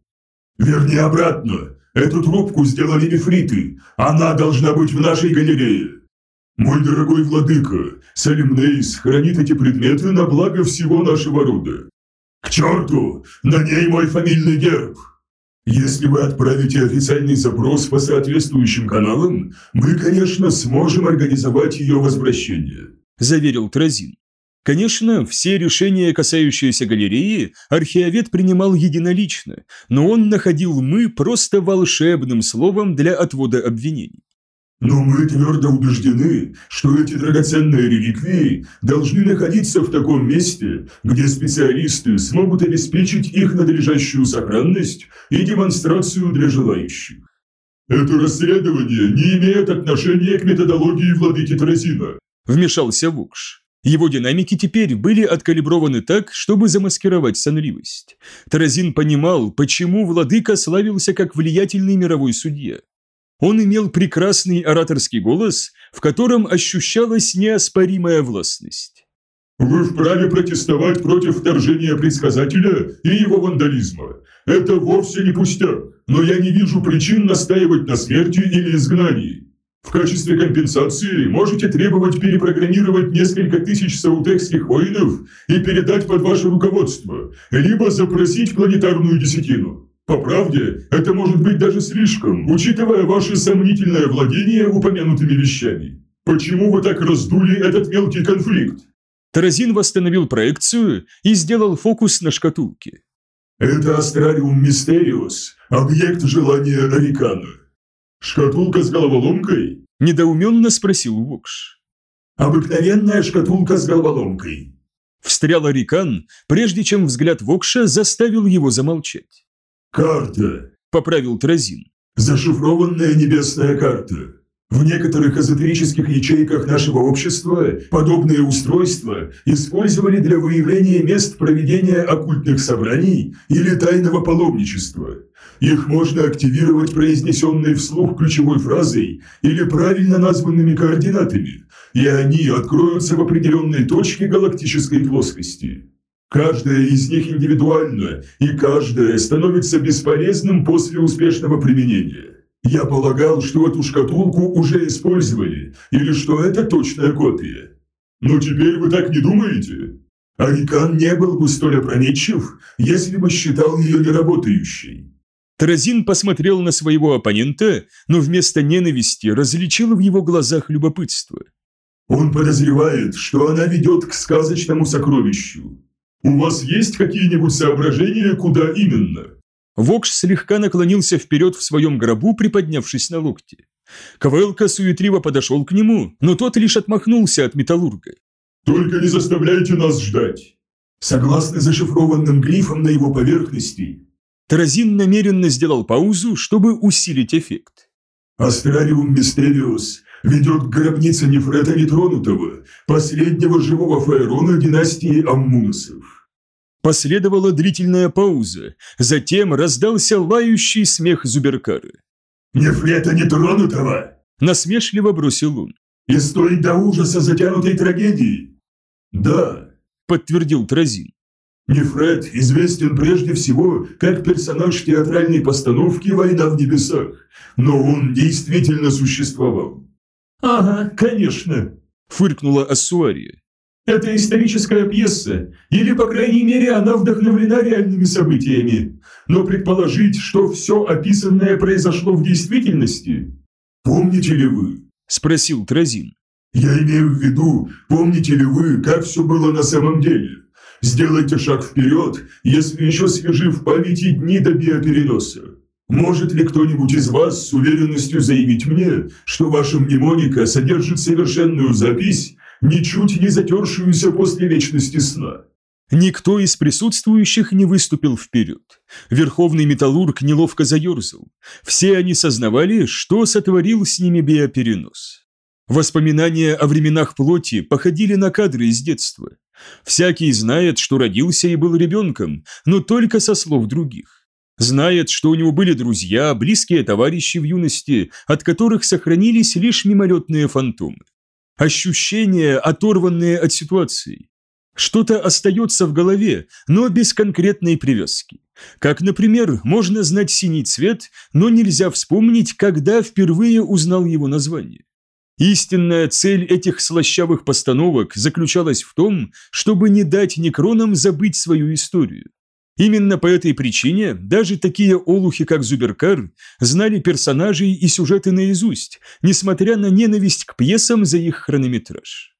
Верни обратно. Эту трубку сделали нефриты. Она должна быть в нашей галерее. «Мой дорогой владыка, Салимнейс хранит эти предметы на благо всего нашего рода. К черту! На ней мой фамильный герб! Если вы отправите официальный запрос по соответствующим каналам, мы, конечно, сможем организовать ее возвращение», – заверил Тразин. Конечно, все решения, касающиеся галереи, археовед принимал единолично, но он находил «мы» просто волшебным словом для отвода обвинений. Но мы твердо убеждены, что эти драгоценные реликвии должны находиться в таком месте, где специалисты смогут обеспечить их надлежащую сохранность и демонстрацию для желающих. Это расследование не имеет отношения к методологии владыки Тразина. Вмешался Вукш. Его динамики теперь были откалиброваны так, чтобы замаскировать сонливость. Таразин понимал, почему владыка славился как влиятельный мировой судья. Он имел прекрасный ораторский голос, в котором ощущалась неоспоримая властность. «Вы вправе протестовать против вторжения предсказателя и его вандализма. Это вовсе не пустяк, но я не вижу причин настаивать на смерти или изгнании. В качестве компенсации можете требовать перепрограммировать несколько тысяч саутекских воинов и передать под ваше руководство, либо запросить планетарную десятину. По правде, это может быть даже слишком, учитывая ваше сомнительное владение упомянутыми вещами. Почему вы так раздули этот мелкий конфликт? Таразин восстановил проекцию и сделал фокус на шкатулке. Это Астрариум Мистериус, объект желания Арикана. Шкатулка с головоломкой? Недоуменно спросил Вокш. Обыкновенная шкатулка с головоломкой. Встрял Арикан, прежде чем взгляд Вокша заставил его замолчать. «Карта», – поправил Тразин. «Зашифрованная небесная карта. В некоторых эзотерических ячейках нашего общества подобные устройства использовали для выявления мест проведения оккультных собраний или тайного паломничества. Их можно активировать произнесенной вслух ключевой фразой или правильно названными координатами, и они откроются в определенной точке галактической плоскости. Каждая из них индивидуальна, и каждая становится бесполезным после успешного применения. Я полагал, что эту шкатулку уже использовали, или что это точная копия. Но теперь вы так не думаете? Арикан не был бы столь опрометчив, если бы считал ее неработающей. Таразин посмотрел на своего оппонента, но вместо ненависти различил в его глазах любопытство. Он подозревает, что она ведет к сказочному сокровищу. «У вас есть какие-нибудь соображения, куда именно?» Вокш слегка наклонился вперед в своем гробу, приподнявшись на локте. Ковелка суетливо подошел к нему, но тот лишь отмахнулся от металлурга. «Только не заставляйте нас ждать!» Согласно зашифрованным глифам на его поверхности. Таразин намеренно сделал паузу, чтобы усилить эффект. Астрариум Мистериус ведет к гробнице Нефрета Нетронутого, последнего живого фаерона династии Аммуносов. Последовала длительная пауза, затем раздался лающий смех Зуберкары. «Нефрета нетронутого!» – насмешливо бросил он. «И стоит до ужаса затянутой трагедии!» «Да», – подтвердил Тразин. Нефред известен прежде всего как персонаж театральной постановки «Война в небесах», но он действительно существовал. «Ага, конечно», – фыркнула Ассуария. Это историческая пьеса, или, по крайней мере, она вдохновлена реальными событиями. Но предположить, что все описанное произошло в действительности... «Помните ли вы?» – спросил Тразин. «Я имею в виду, помните ли вы, как все было на самом деле? Сделайте шаг вперед, если еще свежи в памяти дни до биопереноса. Может ли кто-нибудь из вас с уверенностью заявить мне, что ваша мнемоника содержит совершенную запись ничуть не затершуюся после вечности сна. Никто из присутствующих не выступил вперед. Верховный металлург неловко заерзал. Все они сознавали, что сотворил с ними биоперенос. Воспоминания о временах плоти походили на кадры из детства. Всякий знает, что родился и был ребенком, но только со слов других. Знает, что у него были друзья, близкие товарищи в юности, от которых сохранились лишь мимолетные фантомы. Ощущения, оторванные от ситуации. Что-то остается в голове, но без конкретной привязки. Как, например, можно знать синий цвет, но нельзя вспомнить, когда впервые узнал его название. Истинная цель этих слащавых постановок заключалась в том, чтобы не дать некронам забыть свою историю. Именно по этой причине даже такие олухи, как Зуберкар, знали персонажей и сюжеты наизусть, несмотря на ненависть к пьесам за их хронометраж.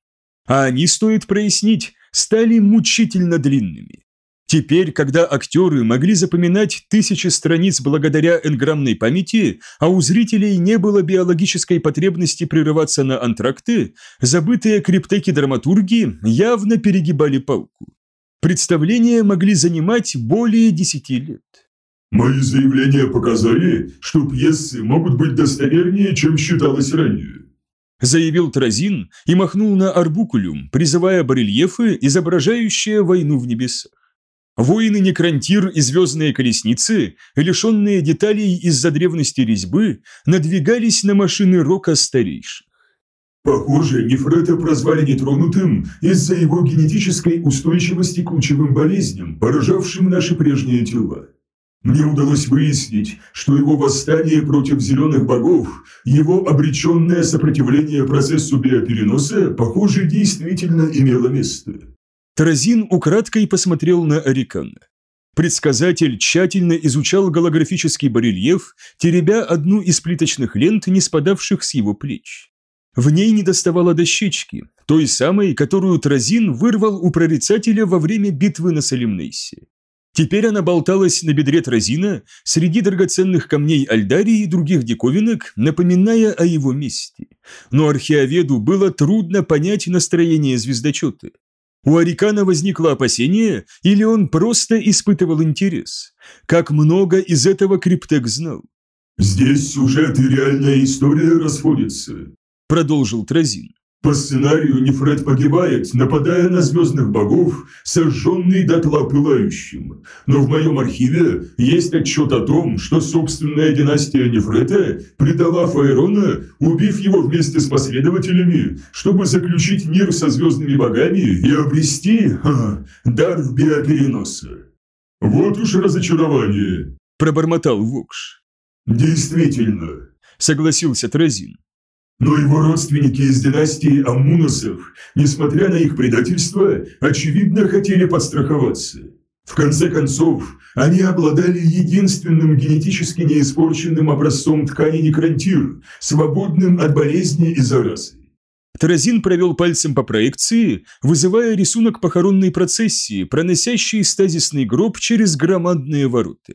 А они, стоит прояснить, стали мучительно длинными. Теперь, когда актеры могли запоминать тысячи страниц благодаря энграммной памяти, а у зрителей не было биологической потребности прерываться на антракты, забытые криптеки драматурги явно перегибали палку. Представления могли занимать более десяти лет. Мои заявления показали, что пьесы могут быть достовернее, чем считалось ранее. Заявил Тразин и махнул на арбукулюм, призывая барельефы, изображающие войну в небесах. Воины Некрантир и Звездные Колесницы, лишенные деталей из-за древности резьбы, надвигались на машины Рока старейших. Похоже, Нефрета прозвали нетронутым из-за его генетической устойчивости к лучевым болезням, поражавшим наши прежние тела. Мне удалось выяснить, что его восстание против зеленых богов, его обреченное сопротивление процессу биопереноса, похоже, действительно имело место. Таразин украдкой посмотрел на Арикана. Предсказатель тщательно изучал голографический барельеф, теребя одну из плиточных лент, не спадавших с его плеч. В ней недоставало дощечки, той самой, которую Тразин вырвал у прорицателя во время битвы на Салимнейсе. Теперь она болталась на бедре Тразина среди драгоценных камней Альдарии и других диковинок, напоминая о его месте. Но археоведу было трудно понять настроение звездочета. У Арикана возникло опасение, или он просто испытывал интерес? Как много из этого Криптек знал? «Здесь сюжет и реальная история расходятся», – продолжил Тразин. По сценарию Нефред погибает, нападая на звездных богов, сожженный дотла пылающим. Но в моем архиве есть отчет о том, что собственная династия Нефрета предала Фаэрона, убив его вместе с последователями, чтобы заключить мир со звездными богами и обрести ха, дар биопереноса. Вот уж разочарование, пробормотал Вокш. Действительно, согласился Тразин. Но его родственники из династии Аммуносов, несмотря на их предательство, очевидно хотели подстраховаться. В конце концов, они обладали единственным генетически неиспорченным образцом ткани некрантир, свободным от болезни и заразы. Таразин провел пальцем по проекции, вызывая рисунок похоронной процессии, проносящей стазисный гроб через громадные ворота.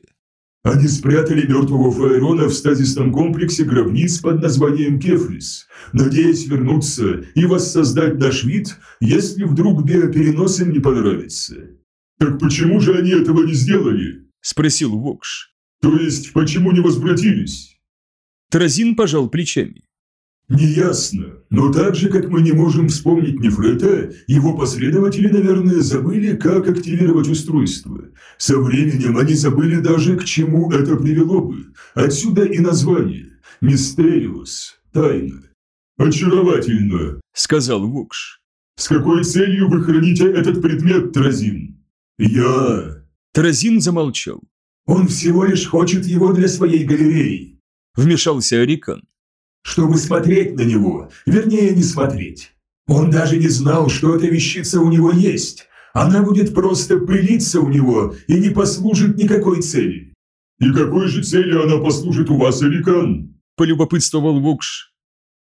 Они спрятали мертвого Фаэрона в стазисном комплексе гробниц под названием Кефрис, надеясь вернуться и воссоздать наш вид, если вдруг биоперенос им не понравится. «Так почему же они этого не сделали?» – спросил Вокш. «То есть, почему не возвратились?» Таразин пожал плечами. Неясно, но так же, как мы не можем вспомнить Нефрета, его последователи, наверное, забыли, как активировать устройство. Со временем они забыли даже, к чему это привело бы. Отсюда и название – Мистериус, тайна. «Очаровательно», – сказал Вокш. «С какой целью вы храните этот предмет, Тразин?» «Я...» Тразин замолчал. «Он всего лишь хочет его для своей галереи», – вмешался Арикан чтобы смотреть на него, вернее, не смотреть. Он даже не знал, что эта вещица у него есть. Она будет просто пылиться у него и не послужит никакой цели. «И какой же цели она послужит у вас, Аликан?» – полюбопытствовал Вокш.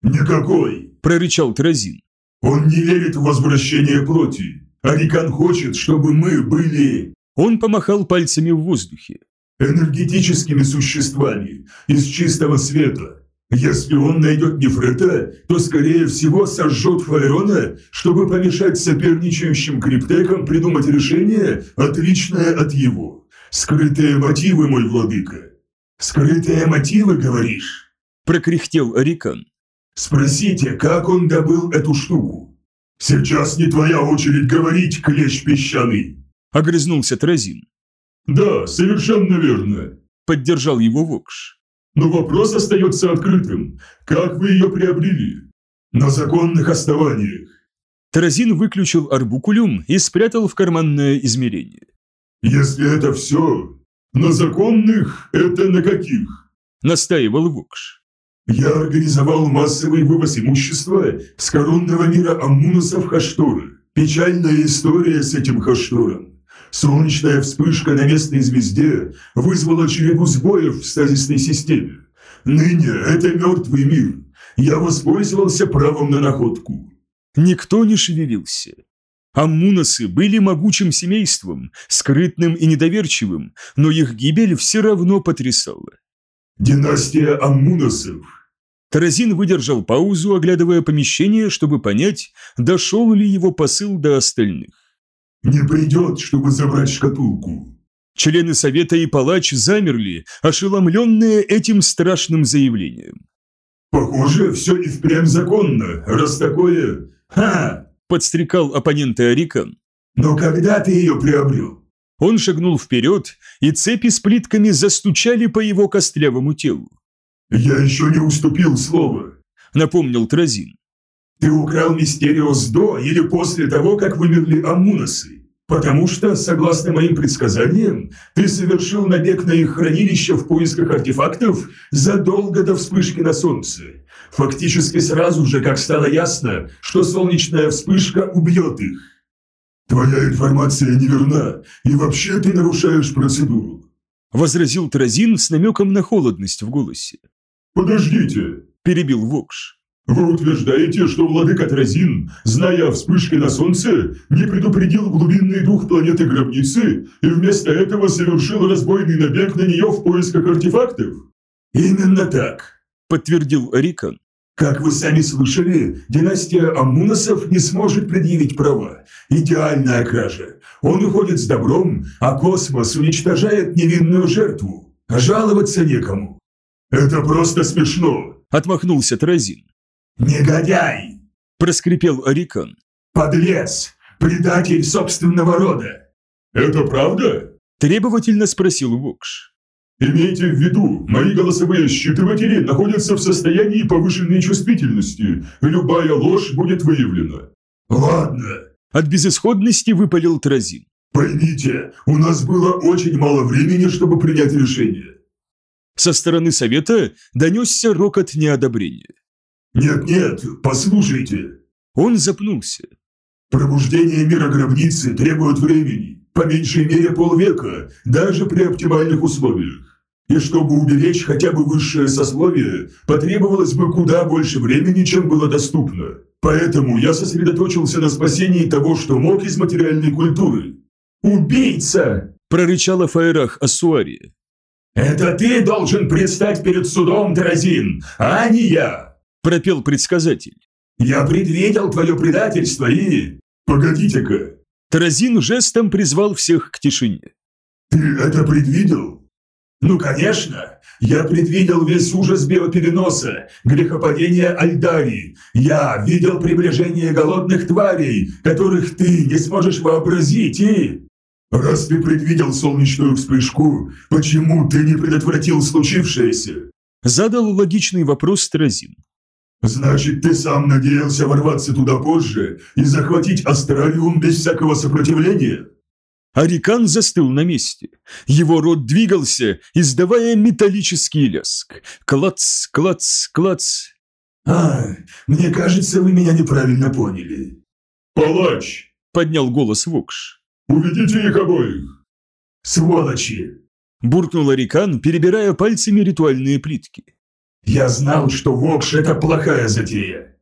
«Никакой!» – прорычал Тразин. «Он не верит в возвращение плоти. Аликан хочет, чтобы мы были...» Он помахал пальцами в воздухе. «Энергетическими существами из чистого света. Если он найдет Нефрета, то, скорее всего, сожжет Фаерона, чтобы помешать соперничающим криптекам придумать решение, отличное от его. Скрытые мотивы, мой владыка. Скрытые мотивы, говоришь? Прокряхтел Арикан. Спросите, как он добыл эту штуку. Сейчас не твоя очередь говорить, клещ песчаный. Огрызнулся Тразин. Да, совершенно верно. Поддержал его Вокш. Но вопрос остается открытым. Как вы ее приобрели? На законных основаниях. Таразин выключил арбукулюм и спрятал в карманное измерение. Если это все, на законных это на каких? Настаивал Вокш. Я организовал массовый вывоз имущества с коронного мира Аммунусов Хашторы. Печальная история с этим Хаштором. Солнечная вспышка на местной звезде вызвала череду сбоев в стазисной системе. Ныне это мертвый мир. Я воспользовался правом на находку. Никто не шевелился. Аммуносы были могучим семейством, скрытным и недоверчивым, но их гибель все равно потрясала. Династия Аммуносов. Таразин выдержал паузу, оглядывая помещение, чтобы понять, дошел ли его посыл до остальных. Не придет, чтобы забрать шкатулку. Члены Совета и Палач замерли, ошеломленные этим страшным заявлением. Похоже, все и впрямь законно, раз такое... Ха! Подстрекал оппонента Арикан. Но когда ты ее приобрел? Он шагнул вперед, и цепи с плитками застучали по его костлявому телу. «Я еще не уступил слово», — напомнил Тразин. «Ты украл Мистериос до или после того, как вымерли Амуносы? Потому что, согласно моим предсказаниям, ты совершил набег на их хранилище в поисках артефактов задолго до вспышки на Солнце. Фактически сразу же, как стало ясно, что солнечная вспышка убьет их. Твоя информация неверна, и вообще ты нарушаешь процедуру. Возразил Тразин с намеком на холодность в голосе. «Подождите!» – перебил Вокш. «Вы утверждаете, что владыка Тразин, зная о вспышке на Солнце, не предупредил глубинный дух планеты Гробницы и вместо этого совершил разбойный набег на нее в поисках артефактов?» «Именно так», – подтвердил Арикан. «Как вы сами слышали, династия Амуносов не сможет предъявить права. Идеальная кража. Он уходит с добром, а космос уничтожает невинную жертву. Жаловаться некому». «Это просто смешно», – отмахнулся Тразин. «Негодяй!» – проскрипел Арикан. «Подлец! Предатель собственного рода!» «Это правда?» – требовательно спросил Вокш. «Имейте в виду, мои голосовые считыватели находятся в состоянии повышенной чувствительности. Любая ложь будет выявлена». «Ладно», – от безысходности выпалил Тразин. «Поймите, у нас было очень мало времени, чтобы принять решение». Со стороны совета донесся рокот неодобрения. «Нет-нет, послушайте!» Он запнулся. «Пробуждение мира гробницы требует времени, по меньшей мере полвека, даже при оптимальных условиях. И чтобы уберечь хотя бы высшее сословие, потребовалось бы куда больше времени, чем было доступно. Поэтому я сосредоточился на спасении того, что мог из материальной культуры. «Убийца!» – прорычала Фаерах Ассуария. «Это ты должен предстать перед судом, Таразин, а не я!» Пропел предсказатель. «Я предвидел твое предательство и...» «Погодите-ка!» Таразин жестом призвал всех к тишине. «Ты это предвидел?» «Ну, конечно! Я предвидел весь ужас биопереноса, грехопадение Альдарии. Я видел приближение голодных тварей, которых ты не сможешь вообразить и...» «Раз ты предвидел солнечную вспышку, почему ты не предотвратил случившееся?» Задал логичный вопрос Таразин. «Значит, ты сам надеялся ворваться туда позже и захватить Астралиум без всякого сопротивления?» Арикан застыл на месте. Его рот двигался, издавая металлический ляск. Клац, клац, клац. «А, мне кажется, вы меня неправильно поняли». «Палач!» – поднял голос Вокш. «Уведите их обоих!» «Сволочи!» – буркнул Арикан, перебирая пальцами ритуальные плитки. Я знал, что Вокш – это плохая затея.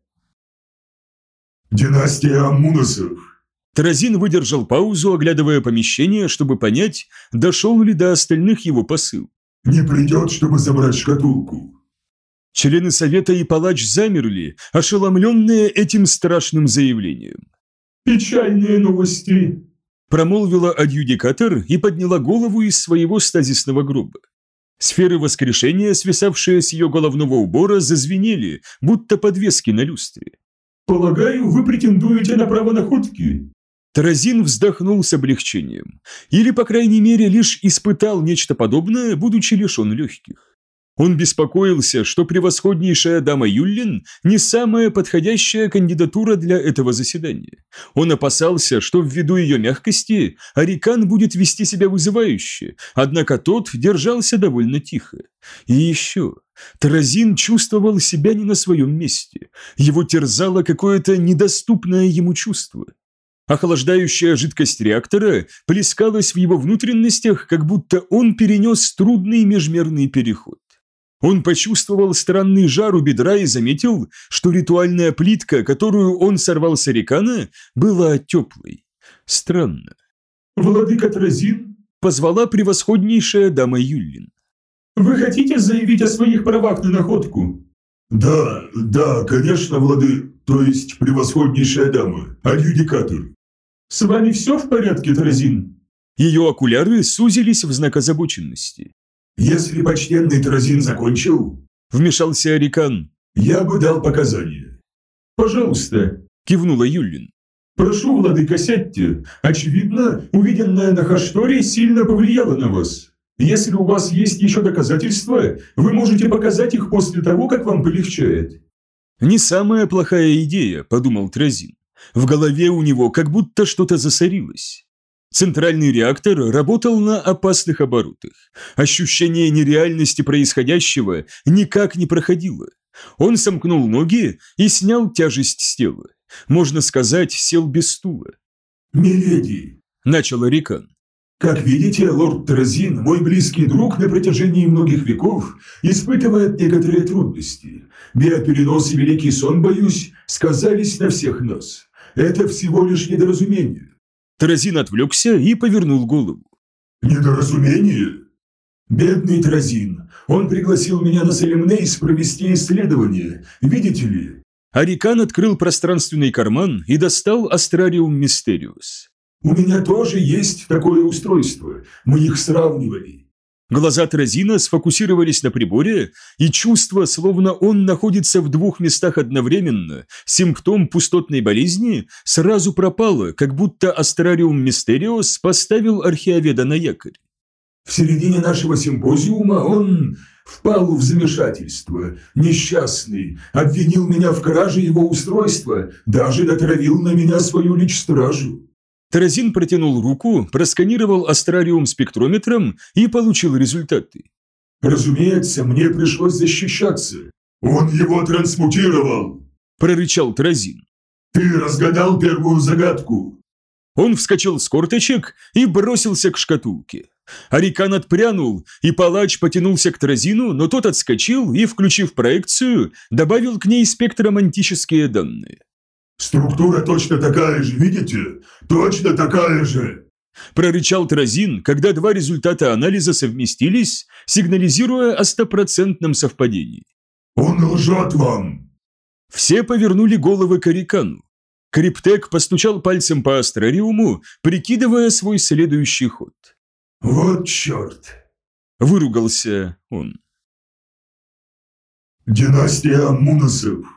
Династия Амуносов. Таразин выдержал паузу, оглядывая помещение, чтобы понять, дошел ли до остальных его посыл. «Не придет, чтобы забрать шкатулку». Члены совета и палач замерли, ошеломленные этим страшным заявлением. «Печальные новости», – промолвила адъюдикатор и подняла голову из своего стазисного гроба. Сферы воскрешения, свисавшие с ее головного убора, зазвенели, будто подвески на люстре. «Полагаю, вы претендуете на право находки?» Таразин вздохнул с облегчением. Или, по крайней мере, лишь испытал нечто подобное, будучи лишен легких. Он беспокоился, что превосходнейшая дама Юллин не самая подходящая кандидатура для этого заседания. Он опасался, что ввиду ее мягкости Арикан будет вести себя вызывающе, однако тот держался довольно тихо. И еще, Таразин чувствовал себя не на своем месте. Его терзало какое-то недоступное ему чувство. Охлаждающая жидкость реактора плескалась в его внутренностях, как будто он перенес трудный межмерный переход. Он почувствовал странный жар у бедра и заметил, что ритуальная плитка, которую он сорвал с Арикана, была теплой. Странно. «Владыка Тразин?» – позвала превосходнейшая дама Юллин. «Вы хотите заявить о своих правах на находку?» «Да, да, конечно, влады... То есть превосходнейшая дама, адъюдикатор». «С вами все в порядке, Тразин?» Ее окуляры сузились в знак озабоченности. «Если почтенный Тразин закончил...» – вмешался Арикан. «Я бы дал показания». «Пожалуйста», – кивнула Юлин. «Прошу, владыка, сядьте. Очевидно, увиденное на Хашторе сильно повлияло на вас. Если у вас есть еще доказательства, вы можете показать их после того, как вам полегчает». «Не самая плохая идея», – подумал Тразин. В голове у него как будто что-то засорилось. Центральный реактор работал на опасных оборотах. Ощущение нереальности происходящего никак не проходило. Он сомкнул ноги и снял тяжесть с тела. Можно сказать, сел без стула. «Миледи», – начал Арикан. «Как видите, лорд Тразин, мой близкий друг на протяжении многих веков, испытывает некоторые трудности. Биоперенос и великий сон, боюсь, сказались на всех нас. Это всего лишь недоразумение. Таразин отвлекся и повернул голову. «Недоразумение? Бедный Таразин. Он пригласил меня на Салемнейс провести исследование. Видите ли?» Арикан открыл пространственный карман и достал Астрариум Мистериус. «У меня тоже есть такое устройство. Мы их сравнивали. Глаза Тразина сфокусировались на приборе, и чувство, словно он находится в двух местах одновременно, симптом пустотной болезни, сразу пропало, как будто Астрариум Мистериос поставил археоведа на якорь. В середине нашего симпозиума он впал в замешательство, несчастный, обвинил меня в краже его устройства, даже натравил на меня свою личстражу. Таразин протянул руку, просканировал астрариум спектрометром и получил результаты. «Разумеется, мне пришлось защищаться. Он его трансмутировал!» – прорычал Таразин. «Ты разгадал первую загадку!» Он вскочил с корточек и бросился к шкатулке. Арикан отпрянул, и палач потянулся к Тразину, но тот отскочил и, включив проекцию, добавил к ней спектромантические данные. «Структура точно такая же, видите? Точно такая же!» Прорычал Тразин, когда два результата анализа совместились, сигнализируя о стопроцентном совпадении. «Он лжет вам!» Все повернули головы к Арикану. Криптек постучал пальцем по астрариуму, прикидывая свой следующий ход. «Вот черт!» – выругался он. «Династия Муносов!»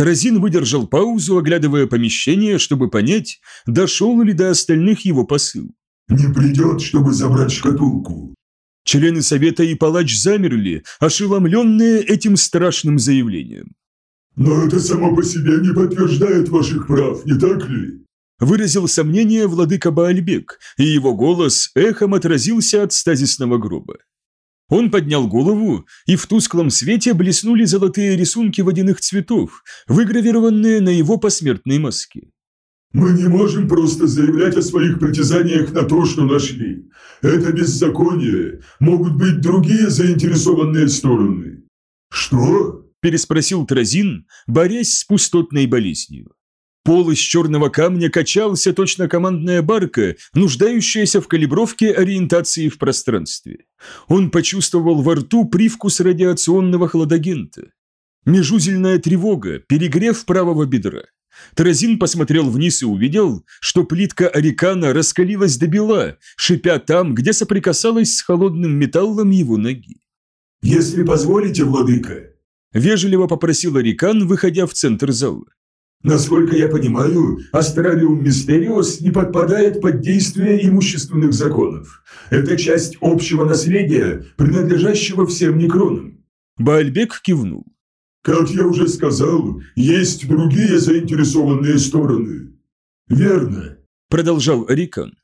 Таразин выдержал паузу, оглядывая помещение, чтобы понять, дошел ли до остальных его посыл. «Не придет, чтобы забрать шкатулку». Члены совета и палач замерли, ошеломленные этим страшным заявлением. «Но это само по себе не подтверждает ваших прав, не так ли?» Выразил сомнение владыка Баальбек, и его голос эхом отразился от стазисного гроба. Он поднял голову, и в тусклом свете блеснули золотые рисунки водяных цветов, выгравированные на его посмертной маске. «Мы не можем просто заявлять о своих притязаниях на то, что нашли. Это беззаконие. Могут быть другие заинтересованные стороны». «Что?» – переспросил Тразин, борясь с пустотной болезнью. Пол из черного камня качался точно командная барка, нуждающаяся в калибровке ориентации в пространстве. Он почувствовал во рту привкус радиационного хладагента. Межузельная тревога, перегрев правого бедра. Таразин посмотрел вниз и увидел, что плитка Арикана раскалилась до бела, шипя там, где соприкасалась с холодным металлом его ноги. «Если позволите, владыка», – вежливо попросил Арикан, выходя в центр зала. «Насколько я понимаю, Астралиум Мистериос не подпадает под действие имущественных законов. Это часть общего наследия, принадлежащего всем некронам». Баальбек кивнул. Как я уже сказал, есть другие заинтересованные стороны. Верно, продолжал Рикон.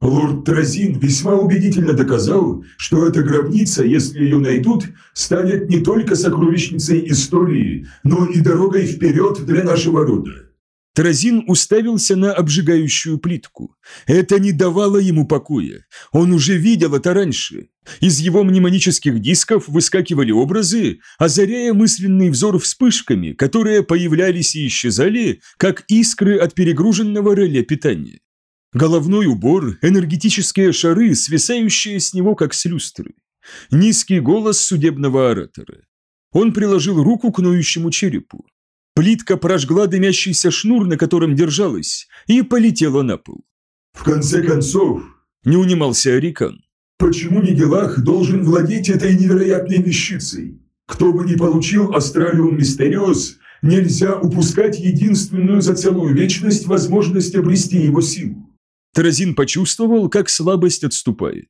Лорд Тразин весьма убедительно доказал, что эта гробница, если ее найдут, станет не только сокровищницей истории, но и дорогой вперед для нашего рода. Тразин уставился на обжигающую плитку. Это не давало ему покоя. Он уже видел это раньше. Из его мнемонических дисков выскакивали образы, озаряя мысленный взор вспышками, которые появлялись и исчезали, как искры от перегруженного реле питания. Головной убор, энергетические шары, свисающие с него, как с люстры. Низкий голос судебного оратора. Он приложил руку к ноющему черепу. Плитка прожгла дымящийся шнур, на котором держалась, и полетела на пол. «В конце концов», – не унимался Арикан, – «почему Нигелах должен владеть этой невероятной вещицей? Кто бы ни получил Астралиум Мистериос, нельзя упускать единственную за целую вечность возможность обрести его силу». Таразин почувствовал, как слабость отступает.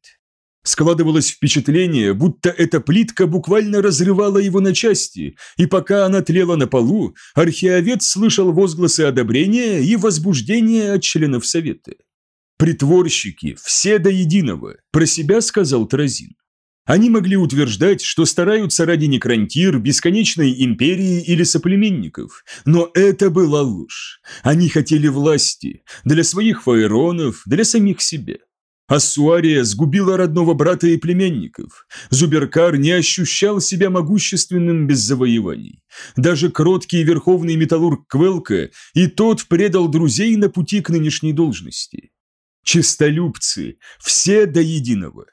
Складывалось впечатление, будто эта плитка буквально разрывала его на части, и пока она тлела на полу, археовед слышал возгласы одобрения и возбуждения от членов совета. «Притворщики, все до единого», – про себя сказал Тразин. Они могли утверждать, что стараются ради некрантир, бесконечной империи или соплеменников, но это была ложь. Они хотели власти, для своих фаеронов, для самих себя. Ассуария сгубила родного брата и племянников. Зуберкар не ощущал себя могущественным без завоеваний. Даже кроткий верховный металлург Квелка и тот предал друзей на пути к нынешней должности. Чистолюбцы, все до единого.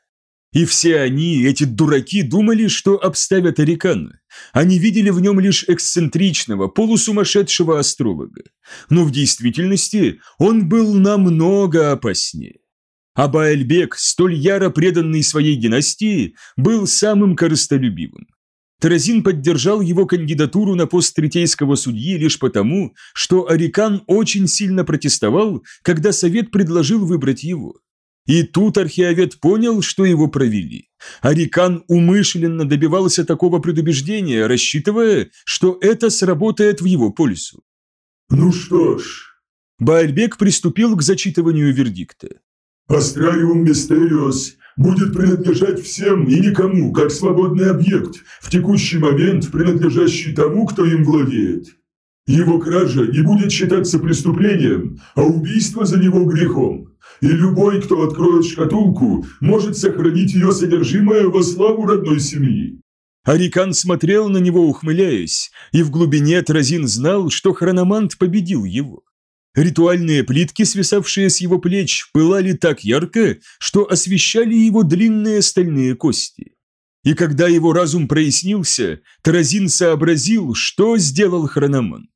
И все они, эти дураки, думали, что обставят Арикана. Они видели в нем лишь эксцентричного, полусумасшедшего астролога. Но в действительности он был намного опаснее. А Баэльбек, столь яро преданный своей династии, был самым корыстолюбивым. Таразин поддержал его кандидатуру на пост третейского судьи лишь потому, что Арикан очень сильно протестовал, когда совет предложил выбрать его. И тут археовед понял, что его провели. Арикан умышленно добивался такого предубеждения, рассчитывая, что это сработает в его пользу. «Ну что ж...» Баальбек приступил к зачитыванию вердикта. Астрариум Мистериос будет принадлежать всем и никому, как свободный объект, в текущий момент принадлежащий тому, кто им владеет. Его кража не будет считаться преступлением, а убийство за него грехом. И любой, кто откроет шкатулку, может сохранить ее содержимое во славу родной семьи. Арикан смотрел на него, ухмыляясь, и в глубине Тразин знал, что хрономант победил его. Ритуальные плитки, свисавшие с его плеч, пылали так ярко, что освещали его длинные стальные кости. И когда его разум прояснился, Таразин сообразил, что сделал хрономант.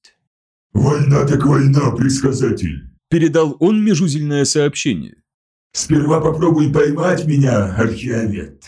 «Война так война, предсказатель!» – передал он межузельное сообщение. «Сперва попробуй поймать меня, археовед!»